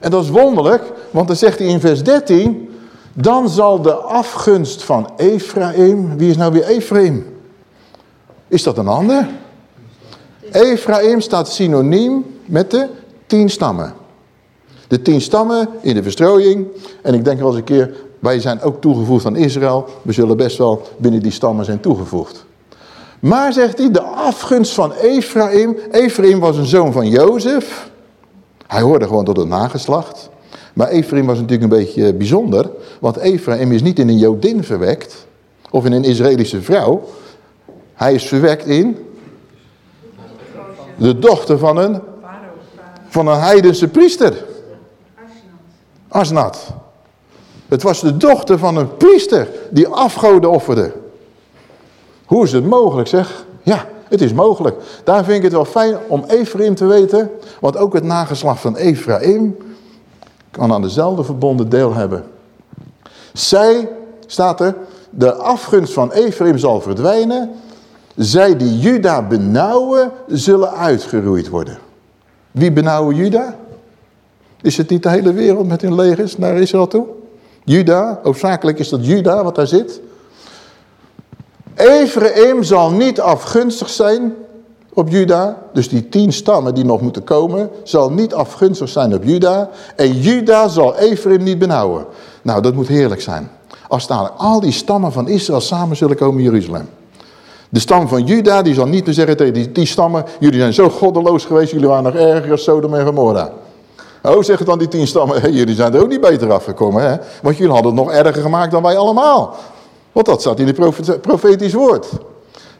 En dat is wonderlijk, want dan zegt hij in vers 13... Dan zal de afgunst van Ephraim... Wie is nou weer Ephraim? Is dat een ander? Ephraim staat synoniem met de tien stammen. De tien stammen in de verstrooiing. En ik denk wel eens een keer, wij zijn ook toegevoegd aan Israël. We zullen best wel binnen die stammen zijn toegevoegd. Maar zegt hij, de afgunst van Ephraim. Ephraim was een zoon van Jozef. Hij hoorde gewoon tot het nageslacht. Maar Ephraim was natuurlijk een beetje bijzonder. Want Ephraim is niet in een Jodin verwekt. Of in een Israëlische vrouw. Hij is verwekt in... De dochter van een... Van een heidense priester. Asnat. Het was de dochter van een priester die afgoden offerde. Hoe is het mogelijk zeg? Ja, het is mogelijk. Daar vind ik het wel fijn om Ephraim te weten. Want ook het nageslacht van Ephraim kan aan dezelfde verbonden deel hebben. Zij, staat er, de afgunst van Ephraim zal verdwijnen. Zij die Juda benauwen, zullen uitgeroeid worden. Wie benauwen Juda? Is het niet de hele wereld met hun legers naar Israël toe? Juda, hoofdzakelijk is dat Juda wat daar zit. Ephraim zal niet afgunstig zijn op Juda. Dus die tien stammen die nog moeten komen, zal niet afgunstig zijn op Juda. En Juda zal Ephraim niet benauwen. Nou, dat moet heerlijk zijn. Als dadelijk al die stammen van Israël samen zullen komen in Jeruzalem. De stam van Juda, die zal niet meer zeggen tegen die, die stammen, jullie zijn zo goddeloos geweest, jullie waren nog erger als Sodom en Gomorra. Oh, zeggen dan die tien stammen, jullie zijn er ook niet beter afgekomen, hè? Want jullie hadden het nog erger gemaakt dan wij allemaal. Want dat staat in het profetisch woord.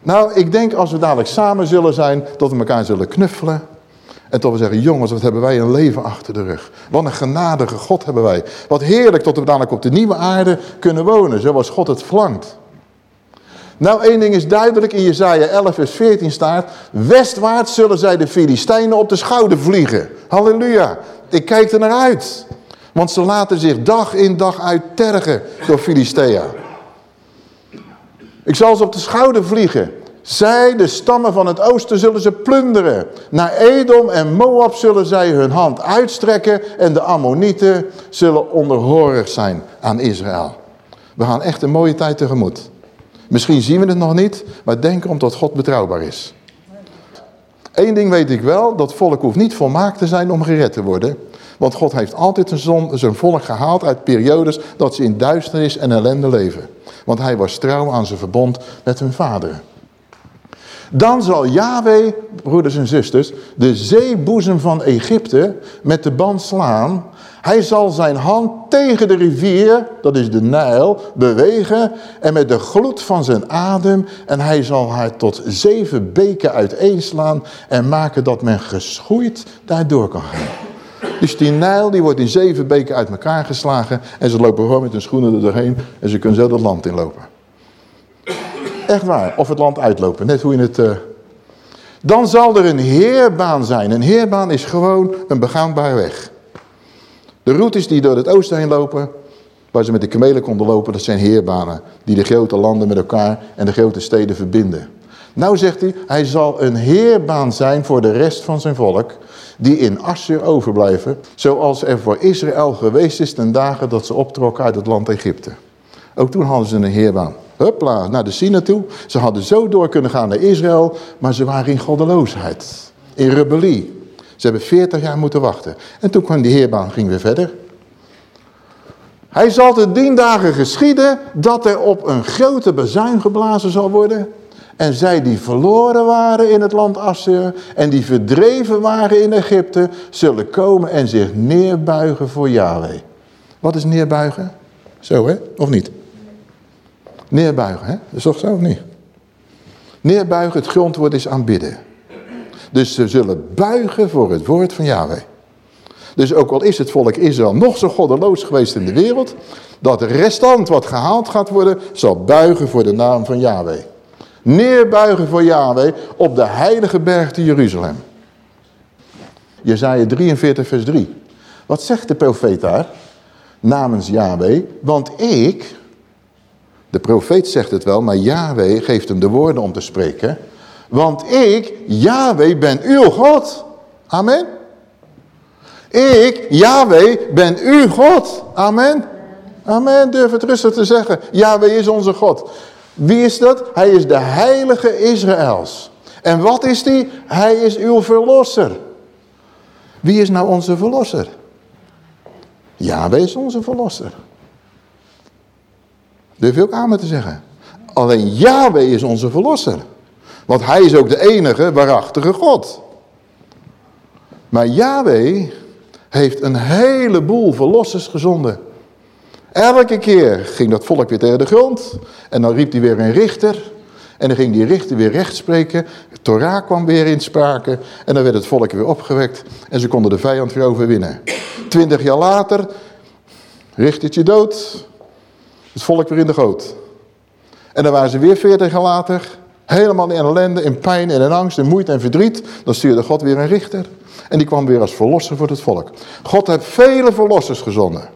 Nou, ik denk als we dadelijk samen zullen zijn, dat we elkaar zullen knuffelen. En dat we zeggen, jongens, wat hebben wij een leven achter de rug. Wat een genadige God hebben wij. Wat heerlijk dat we dadelijk op de nieuwe aarde kunnen wonen, zoals God het verlangt. Nou, één ding is duidelijk. In Jezaja 11 vers 14 staat... Westwaarts zullen zij de Filistijnen op de schouder vliegen. Halleluja. Ik kijk er naar uit. Want ze laten zich dag in dag uit tergen door Filistea. Ik zal ze op de schouder vliegen. Zij, de stammen van het oosten, zullen ze plunderen. Naar Edom en Moab zullen zij hun hand uitstrekken. En de Ammonieten zullen onderhorig zijn aan Israël. We gaan echt een mooie tijd tegemoet. Misschien zien we het nog niet, maar denk erom dat God betrouwbaar is. Eén ding weet ik wel, dat volk hoeft niet volmaakt te zijn om gered te worden. Want God heeft altijd zijn volk gehaald uit periodes dat ze in duisternis en ellende leven. Want hij was trouw aan zijn verbond met hun vader. Dan zal Yahweh, broeders en zusters, de zeeboezem van Egypte met de band slaan. Hij zal zijn hand tegen de rivier, dat is de Nijl, bewegen en met de gloed van zijn adem en hij zal haar tot zeven beken uiteenslaan en maken dat men geschoeid daardoor kan gaan. Dus die Nijl die wordt in zeven beken uit elkaar geslagen en ze lopen gewoon met hun schoenen er doorheen en ze kunnen zo dat land inlopen. Echt waar. Of het land uitlopen. Net hoe je het... Uh... Dan zal er een heerbaan zijn. Een heerbaan is gewoon een begaanbare weg. De routes die door het oosten heen lopen, waar ze met de kamelen konden lopen, dat zijn heerbanen. Die de grote landen met elkaar en de grote steden verbinden. Nou zegt hij, hij zal een heerbaan zijn voor de rest van zijn volk, die in Assur overblijven, zoals er voor Israël geweest is ten dagen dat ze optrokken uit het land Egypte. Ook toen hadden ze een heerbaan. Hupla, naar de Sina toe. Ze hadden zo door kunnen gaan naar Israël, maar ze waren in goddeloosheid. In rebellie. Ze hebben 40 jaar moeten wachten. En toen kwam die heerbaan, ging weer verder. Hij zal de tien dagen geschieden dat er op een grote bezuin geblazen zal worden. En zij die verloren waren in het land Assur en die verdreven waren in Egypte, zullen komen en zich neerbuigen voor Yahweh. Wat is neerbuigen? Zo hè, of niet? Neerbuigen, hè? Is toch zo of niet? Neerbuigen, het grondwoord is aanbidden. Dus ze zullen buigen voor het woord van Yahweh. Dus ook al is het volk Israël nog zo goddeloos geweest in de wereld, dat restant wat gehaald gaat worden, zal buigen voor de naam van Yahweh. Neerbuigen voor Yahweh op de heilige berg te Jeruzalem. Jezaja 43 vers 3. Wat zegt de profeet daar? Namens Yahweh, want ik, de profeet zegt het wel, maar Yahweh geeft hem de woorden om te spreken. Want ik, Yahweh, ben uw God. Amen. Ik, Yahweh, ben uw God. Amen. Amen, durf het rustig te zeggen. Yahweh is onze God. Wie is dat? Hij is de heilige Israëls. En wat is die? Hij is uw verlosser. Wie is nou onze verlosser? Yahweh is onze verlosser. Durf je ook aan te zeggen. Alleen Yahweh is onze verlosser. Want hij is ook de enige waarachtige God. Maar Yahweh heeft een heleboel verlossers gezonden. Elke keer ging dat volk weer tegen de grond. En dan riep hij weer een richter. En dan ging die richter weer recht spreken. De Torah kwam weer in sprake. En dan werd het volk weer opgewekt. En ze konden de vijand weer overwinnen. Twintig jaar later, richtertje dood. Het volk weer in de goot. En dan waren ze weer veertig jaar later, helemaal in ellende, in pijn en in angst, in moeite en verdriet. Dan stuurde God weer een richter. En die kwam weer als verlosser voor het volk. God heeft vele verlossers gezonden.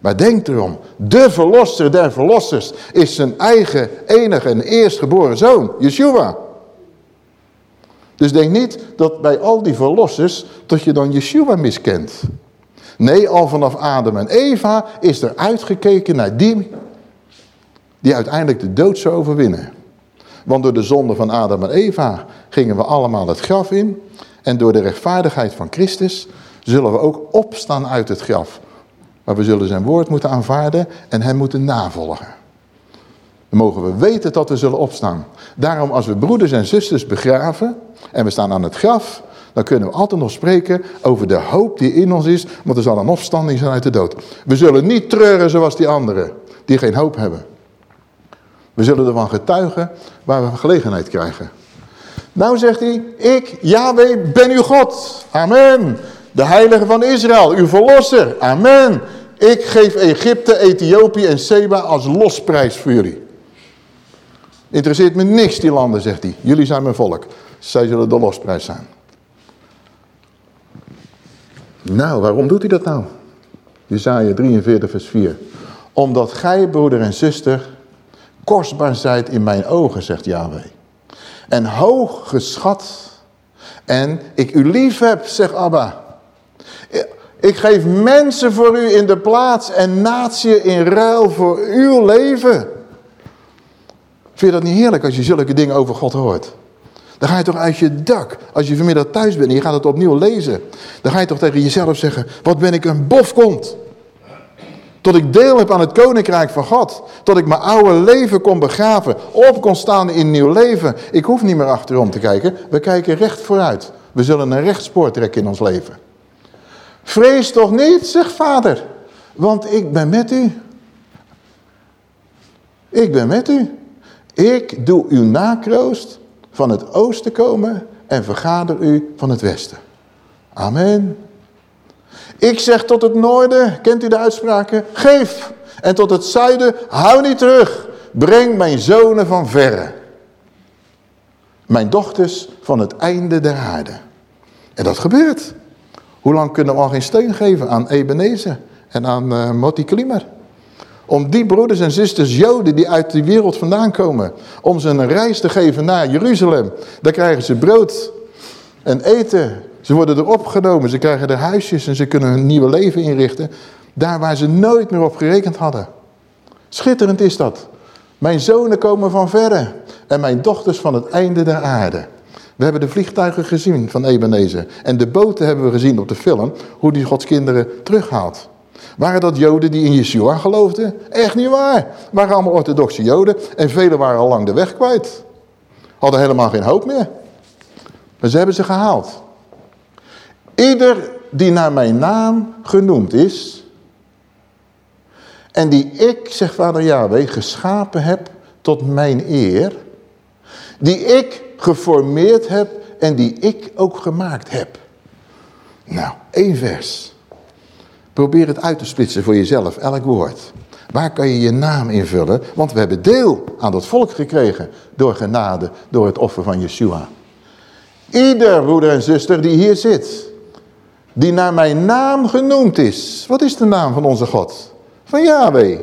Maar denk erom, de verlosser der verlossers is zijn eigen enige en eerstgeboren zoon, Yeshua. Dus denk niet dat bij al die verlossers, dat je dan Yeshua miskent. Nee, al vanaf Adam en Eva is er uitgekeken naar die die uiteindelijk de dood zou overwinnen. Want door de zonde van Adam en Eva gingen we allemaal het graf in. En door de rechtvaardigheid van Christus zullen we ook opstaan uit het graf. Maar we zullen zijn woord moeten aanvaarden en hem moeten navolgen. Dan mogen we weten dat we zullen opstaan. Daarom als we broeders en zusters begraven en we staan aan het graf dan kunnen we altijd nog spreken over de hoop die in ons is, want er zal een opstanding zijn uit de dood. We zullen niet treuren zoals die anderen, die geen hoop hebben. We zullen ervan getuigen waar we gelegenheid krijgen. Nou zegt hij, ik, Yahweh, ben uw God. Amen. De heilige van Israël, uw verlosser. Amen. Ik geef Egypte, Ethiopië en Seba als losprijs voor jullie. Interesseert me niks die landen, zegt hij. Jullie zijn mijn volk. Zij zullen de losprijs zijn. Nou, waarom doet hij dat nou? Jezaja 43 vers 4. Omdat gij, broeder en zuster, kostbaar zijt in mijn ogen, zegt Yahweh. En hoog geschat. En ik u lief heb, zegt Abba. Ik geef mensen voor u in de plaats en natie in ruil voor uw leven. Vind je dat niet heerlijk als je zulke dingen over God hoort? Dan ga je toch uit je dak, als je vanmiddag thuis bent en je gaat het opnieuw lezen. Dan ga je toch tegen jezelf zeggen, wat ben ik een bofkont. Tot ik deel heb aan het koninkrijk van God. Tot ik mijn oude leven kon begraven. Op kon staan in nieuw leven. Ik hoef niet meer achterom te kijken. We kijken recht vooruit. We zullen een rechtspoor trekken in ons leven. Vrees toch niet, zegt vader. Want ik ben met u. Ik ben met u. Ik doe uw nakroost van het oosten komen en vergader u van het westen. Amen. Ik zeg tot het noorden, kent u de uitspraken? Geef. En tot het zuiden, hou niet terug. Breng mijn zonen van verre. Mijn dochters van het einde der aarde. En dat gebeurt. Hoe lang kunnen we al geen steun geven aan Ebenezer en aan uh, Motti Klimer? Om die broeders en zusters Joden die uit die wereld vandaan komen. Om ze een reis te geven naar Jeruzalem. Daar krijgen ze brood en eten. Ze worden er opgenomen. Ze krijgen er huisjes en ze kunnen hun nieuwe leven inrichten. Daar waar ze nooit meer op gerekend hadden. Schitterend is dat. Mijn zonen komen van verre. En mijn dochters van het einde der aarde. We hebben de vliegtuigen gezien van Ebenezer. En de boten hebben we gezien op de film. Hoe die Gods kinderen terughaalt. Waren dat joden die in Yeshua geloofden? Echt niet waar. waren allemaal orthodoxe joden. En velen waren al lang de weg kwijt. Hadden helemaal geen hoop meer. Maar ze hebben ze gehaald. Ieder die naar mijn naam genoemd is. En die ik, zegt vader Yahweh, geschapen heb tot mijn eer. Die ik geformeerd heb en die ik ook gemaakt heb. Nou, één vers. Probeer het uit te splitsen voor jezelf, elk woord. Waar kan je je naam invullen? Want we hebben deel aan dat volk gekregen door genade, door het offer van Yeshua. Ieder broeder en zuster die hier zit, die naar mijn naam genoemd is. Wat is de naam van onze God? Van Yahweh.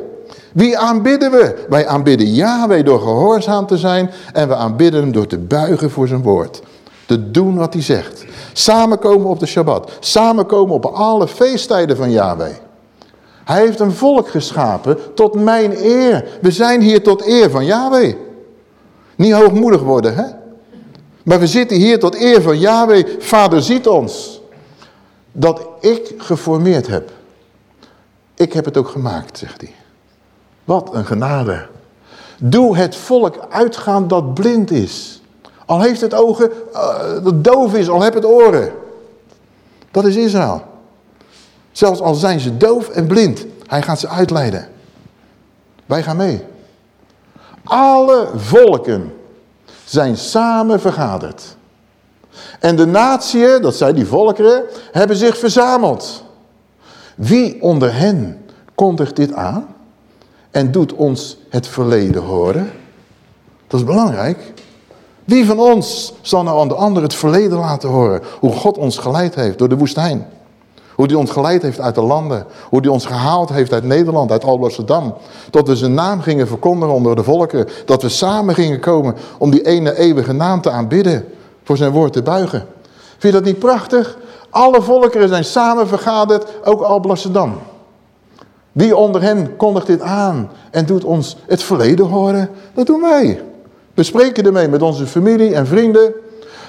Wie aanbidden we? Wij aanbidden Yahweh door gehoorzaam te zijn en we aanbidden hem door te buigen voor zijn woord. Te doen wat hij zegt. Samenkomen op de Shabbat. Samenkomen op alle feesttijden van Yahweh. Hij heeft een volk geschapen tot mijn eer. We zijn hier tot eer van Yahweh. Niet hoogmoedig worden, hè? Maar we zitten hier tot eer van Yahweh. Vader ziet ons. Dat ik geformeerd heb. Ik heb het ook gemaakt, zegt hij. Wat een genade. Doe het volk uitgaan dat blind is. Al heeft het ogen, uh, dat doof is, al heb het oren. Dat is Israël. Zelfs al zijn ze doof en blind. Hij gaat ze uitleiden. Wij gaan mee. Alle volken zijn samen vergaderd. En de natieën, dat zijn die volkeren, hebben zich verzameld. Wie onder hen kondigt dit aan en doet ons het verleden horen? Dat is belangrijk. Wie van ons zal nou aan de ander het verleden laten horen? Hoe God ons geleid heeft door de woestijn. Hoe hij ons geleid heeft uit de landen. Hoe hij ons gehaald heeft uit Nederland, uit Alblasserdam. Dat we zijn naam gingen verkondigen onder de volken. Dat we samen gingen komen om die ene eeuwige naam te aanbidden. Voor zijn woord te buigen. Vind je dat niet prachtig? Alle volkeren zijn samen vergaderd, ook Alblasserdam. Wie onder hen kondigt dit aan en doet ons het verleden horen? Dat doen wij. We spreken ermee met onze familie en vrienden.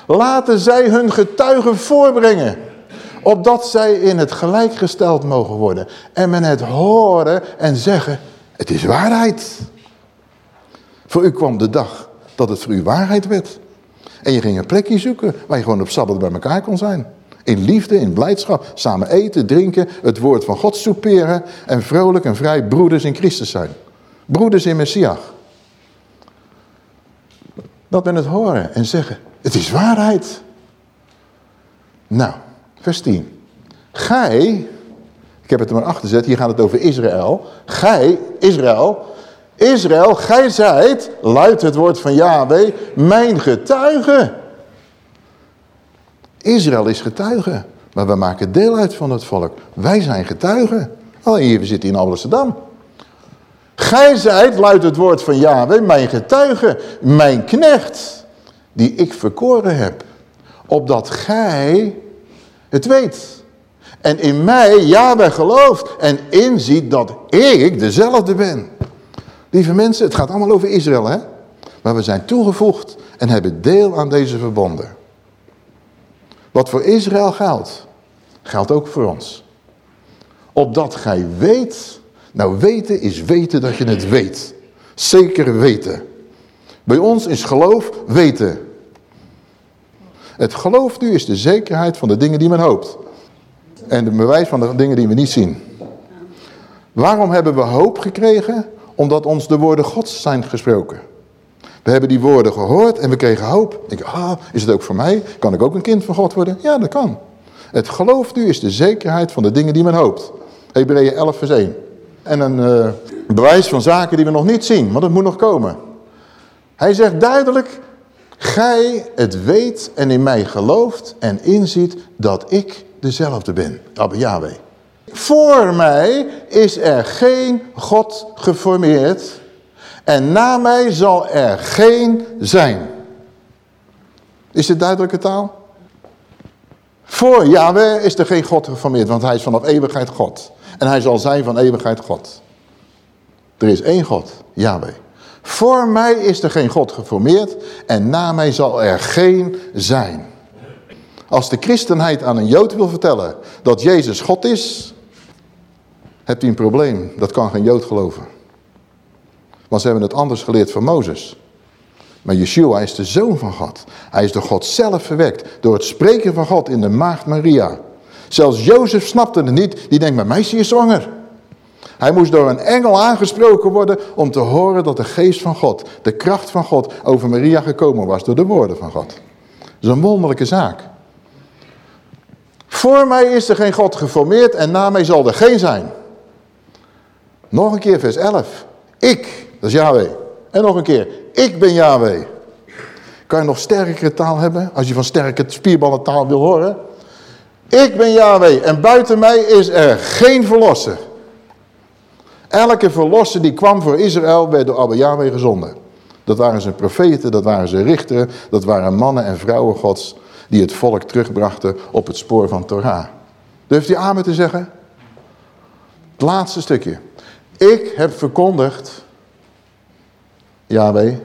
Laten zij hun getuigen voorbrengen. Opdat zij in het gelijk gesteld mogen worden. En men het horen en zeggen, het is waarheid. Voor u kwam de dag dat het voor u waarheid werd. En je ging een plekje zoeken waar je gewoon op Sabbat bij elkaar kon zijn. In liefde, in blijdschap, samen eten, drinken, het woord van God soeperen en vrolijk en vrij broeders in Christus zijn. Broeders in Messias dat men het horen en zeggen, het is waarheid. Nou, vers 10. Gij, ik heb het er maar achter gezet, hier gaat het over Israël. Gij, Israël, Israël, gij zijt, luidt het woord van Yahweh, mijn getuige. Israël is getuige, maar we maken deel uit van het volk. Wij zijn getuigen. Oh, hier, we zitten in Amsterdam. Gij zijt, luidt het woord van Yahweh, mijn getuige, mijn knecht, die ik verkoren heb. Opdat gij het weet. En in mij, Yahweh, gelooft en inziet dat ik dezelfde ben. Lieve mensen, het gaat allemaal over Israël, hè? Maar we zijn toegevoegd en hebben deel aan deze verbonden. Wat voor Israël geldt, geldt ook voor ons. Opdat gij weet, nou weten is weten dat je het weet. Zeker weten. Bij ons is geloof weten. Het geloof nu is de zekerheid van de dingen die men hoopt. En het bewijs van de dingen die we niet zien. Waarom hebben we hoop gekregen? Omdat ons de woorden gods zijn gesproken. We hebben die woorden gehoord en we kregen hoop. Ik ah, is het ook voor mij? Kan ik ook een kind van God worden? Ja, dat kan. Het geloof nu is de zekerheid van de dingen die men hoopt. Hebreeën 11 vers 1. En een uh, bewijs van zaken die we nog niet zien, want het moet nog komen. Hij zegt duidelijk, gij het weet en in mij gelooft en inziet dat ik dezelfde ben. Abba Yahweh. Voor mij is er geen God geformeerd en na mij zal er geen zijn. Is dit duidelijke taal? Voor Yahweh is er geen God geformeerd, want hij is vanaf eeuwigheid God. En hij zal zijn van eeuwigheid God. Er is één God, Yahweh. Voor mij is er geen God geformeerd en na mij zal er geen zijn. Als de christenheid aan een Jood wil vertellen dat Jezus God is, hebt hij een probleem. Dat kan geen Jood geloven. Want ze hebben het anders geleerd van Mozes. Maar Yeshua is de Zoon van God. Hij is door God zelf verwekt. Door het spreken van God in de maagd Maria. Zelfs Jozef snapte het niet. Die denkt, maar meisje is zwanger. Hij moest door een engel aangesproken worden om te horen dat de geest van God, de kracht van God over Maria gekomen was door de woorden van God. Dat is een wonderlijke zaak. Voor mij is er geen God geformeerd en na mij zal er geen zijn. Nog een keer vers 11. Ik, dat is Yahweh. En nog een keer, ik ben Yahweh. Kan je nog sterkere taal hebben? Als je van sterke spierballentaal wil horen. Ik ben Yahweh en buiten mij is er geen verlosser. Elke verlosser die kwam voor Israël werd door Abba Yahweh gezonden. Dat waren zijn profeten, dat waren zijn richteren, dat waren mannen en vrouwen gods die het volk terugbrachten op het spoor van Torah. Durft hij amen te zeggen? Het laatste stukje. Ik heb verkondigd, Yahweh,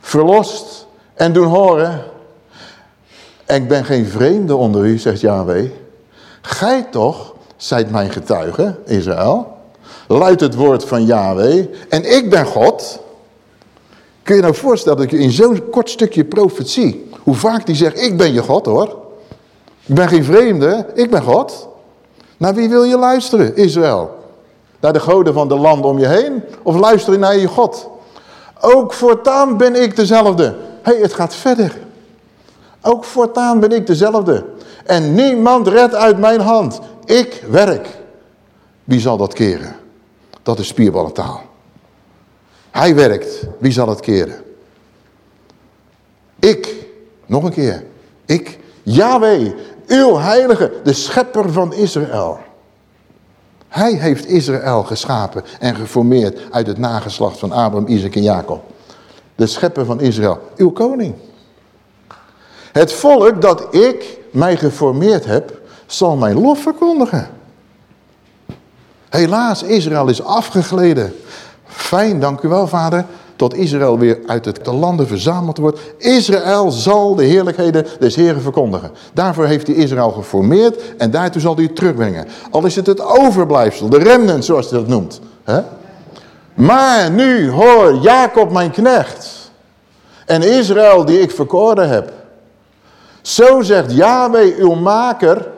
verlost en doen horen. En ik ben geen vreemde onder u, zegt Yahweh. Gij toch zijt mijn getuige, Israël. Luidt het woord van Yahweh. En ik ben God. Kun je nou voorstellen dat je in zo'n kort stukje profetie... hoe vaak die zegt, ik ben je God hoor. Ik ben geen vreemde, ik ben God. Naar wie wil je luisteren, Israël? Naar de goden van de landen om je heen? Of luister je naar je God? Ook voortaan ben ik dezelfde. Hé, hey, het gaat verder. Ook voortaan ben ik dezelfde. En niemand redt uit mijn hand. Ik werk. Wie zal dat keren? Dat is spierballentaal. Hij werkt. Wie zal het keren? Ik. Nog een keer. Ik. Yahweh. Uw heilige. De schepper van Israël. Hij heeft Israël geschapen en geformeerd uit het nageslacht van Abraham, Isaac en Jacob. De schepper van Israël, uw koning. Het volk dat ik mij geformeerd heb, zal mijn lof verkondigen. Helaas, Israël is afgegleden. Fijn, dank u wel vader, tot Israël weer uit de landen verzameld wordt. Israël zal de heerlijkheden des Heren verkondigen. Daarvoor heeft hij Israël geformeerd en daartoe zal hij het terugbrengen. Al is het het overblijfsel, de remnant zoals hij dat noemt. Maar nu hoor Jacob mijn knecht en Israël die ik verkoren heb. Zo zegt Yahweh uw maker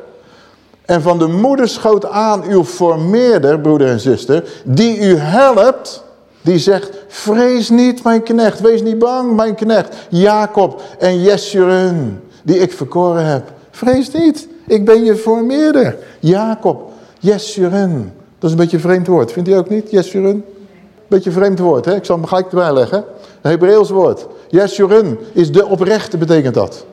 en van de moederschoot aan uw formeerder, broeder en zuster, die u helpt die zegt, vrees niet mijn knecht, wees niet bang mijn knecht. Jacob en Jeshurun, die ik verkoren heb. Vrees niet, ik ben je formeerder. Jacob, Jeshurun. Dat is een beetje een vreemd woord, vindt u ook niet, Jeshurun? Beetje vreemd woord, hè? ik zal hem gelijk erbij leggen. Een Hebreeuws woord. Yeshurun is de oprechte, betekent dat.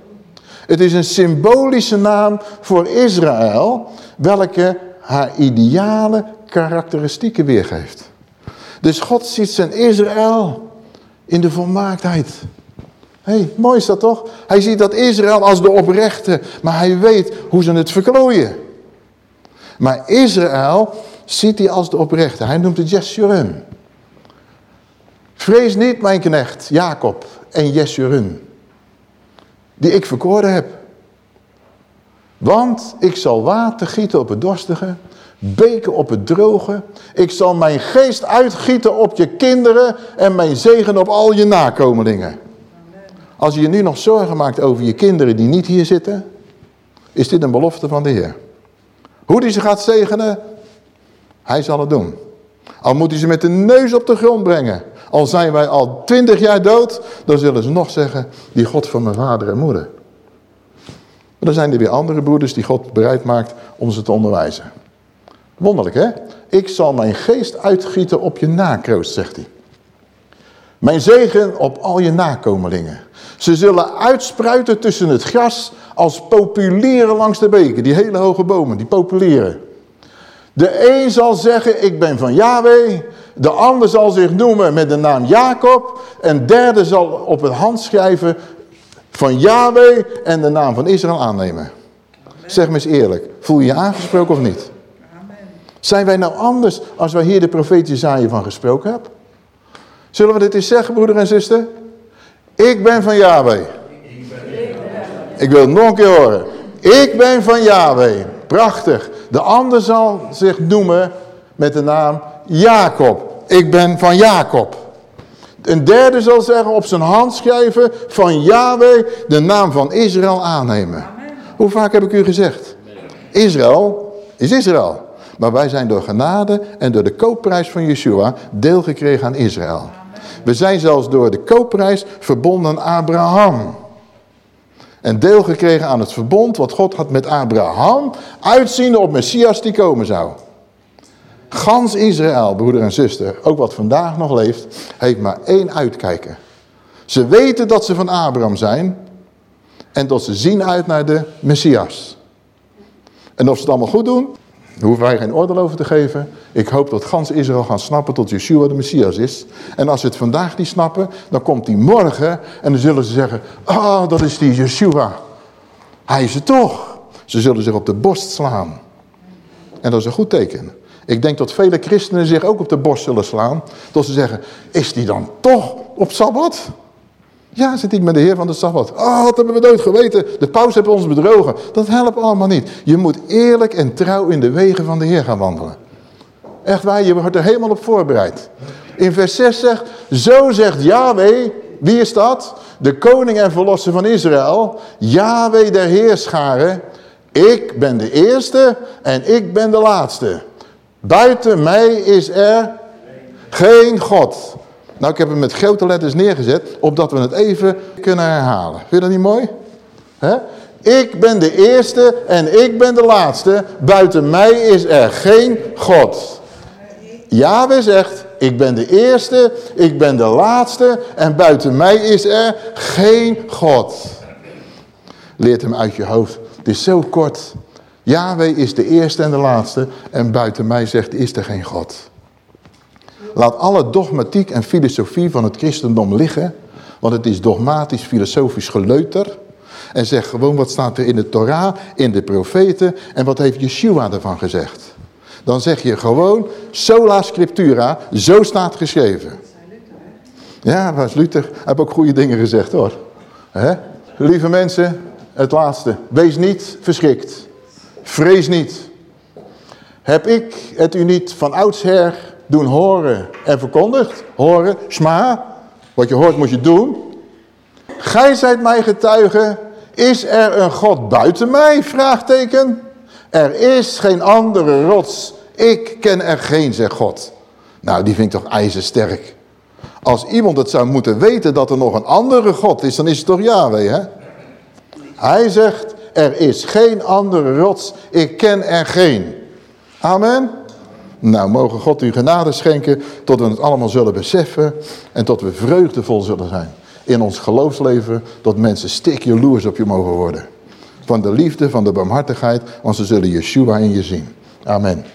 Het is een symbolische naam voor Israël, welke haar ideale karakteristieken weergeeft. Dus God ziet zijn Israël in de volmaaktheid. Hey, mooi is dat toch? Hij ziet dat Israël als de oprechte, maar hij weet hoe ze het verklooien. Maar Israël ziet hij als de oprechte. Hij noemt het Jeshurun. Vrees niet, mijn knecht, Jacob en Jeshurun, die ik verkoren heb. Want ik zal water gieten op het dorstige, beken op het droge. Ik zal mijn geest uitgieten op je kinderen en mijn zegen op al je nakomelingen. Als je je nu nog zorgen maakt over je kinderen die niet hier zitten, is dit een belofte van de Heer. Hoe die ze gaat zegenen, hij zal het doen. Al moet hij ze met de neus op de grond brengen. Al zijn wij al twintig jaar dood, dan zullen ze nog zeggen, die God van mijn vader en moeder. Maar dan zijn er weer andere broeders die God bereid maakt om ze te onderwijzen. Wonderlijk hè? Ik zal mijn geest uitgieten op je nakroost, zegt hij. Mijn zegen op al je nakomelingen. Ze zullen uitspruiten tussen het gras als populieren langs de beken. Die hele hoge bomen, die populieren. De een zal zeggen, ik ben van Yahweh. De ander zal zich noemen met de naam Jacob. En derde zal op het hand schrijven van Yahweh en de naam van Israël aannemen. Zeg me eens eerlijk, voel je je aangesproken of niet? Zijn wij nou anders als wij hier de profeet Jezaja van gesproken hebben? Zullen we dit eens zeggen, broeder en zuster? Ik ben van Yahweh. Ik wil het nog een keer horen. Ik ben van Yahweh. Prachtig. De ander zal zich noemen met de naam Jacob. Ik ben van Jacob. Een derde zal zeggen op zijn hand schrijven van Yahweh de naam van Israël aannemen. Hoe vaak heb ik u gezegd? Israël is Israël. Maar wij zijn door genade en door de koopprijs van Yeshua deel gekregen aan Israël. We zijn zelfs door de koopprijs verbonden aan Abraham. En deel gekregen aan het verbond wat God had met Abraham, uitziende op Messias die komen zou. Gans Israël, broeder en zuster, ook wat vandaag nog leeft, heeft maar één uitkijken. Ze weten dat ze van Abraham zijn en dat ze zien uit naar de Messias. En of ze het allemaal goed doen, daar hoeven wij geen oordeel over te geven. Ik hoop dat gans Israël gaan snappen tot Yeshua de Messias is. En als ze het vandaag niet snappen, dan komt hij morgen en dan zullen ze zeggen, oh, dat is die Yeshua. Hij is het toch. Ze zullen zich op de borst slaan. En dat is een goed teken. Ik denk dat vele christenen zich ook op de borst zullen slaan. Dat ze zeggen, is die dan toch op Sabbat? Ja, zit ik met de Heer van de Sabbat. Oh, wat hebben we nooit geweten. De paus heeft ons bedrogen. Dat helpt allemaal niet. Je moet eerlijk en trouw in de wegen van de Heer gaan wandelen. Echt waar, je wordt er helemaal op voorbereid. In vers 6 zegt, zo zegt Yahweh, wie is dat? De koning en verlosser van Israël. Yahweh der Heerscharen. Ik ben de eerste en ik ben de laatste. Buiten mij is er geen God. Nou, ik heb hem met grote letters neergezet, opdat we het even kunnen herhalen. Vind je dat niet mooi? Ik ben de eerste en ik ben de laatste. Buiten mij is er geen God. Yahweh zegt, ik ben de eerste, ik ben de laatste en buiten mij is er geen God. Leert hem uit je hoofd. Het is zo kort. Yahweh is de eerste en de laatste en buiten mij zegt, is er geen God. Laat alle dogmatiek en filosofie van het christendom liggen. Want het is dogmatisch, filosofisch geleuter. En zeg gewoon wat staat er in de Torah, in de profeten. En wat heeft Yeshua ervan gezegd. Dan zeg je gewoon, sola scriptura, zo staat geschreven. Ja, was Luther. Heeft ook goede dingen gezegd hoor. Lieve mensen, het laatste. Wees niet verschrikt. Vrees niet. Heb ik het u niet van oudsher doen horen en verkondigd. Horen, sma, wat je hoort moet je doen. Gij zijt mij getuige, is er een God buiten mij? Vraagteken. Er is geen andere rots, ik ken er geen, zegt God. Nou, die vind ik toch ijzersterk. Als iemand het zou moeten weten dat er nog een andere God is, dan is het toch Yahweh, hè? Hij zegt, er is geen andere rots, ik ken er geen. Amen. Nou, mogen God u genade schenken tot we het allemaal zullen beseffen en tot we vreugdevol zullen zijn in ons geloofsleven, dat mensen stik jaloers op je mogen worden. Van de liefde, van de barmhartigheid, want ze zullen Yeshua in je zien. Amen.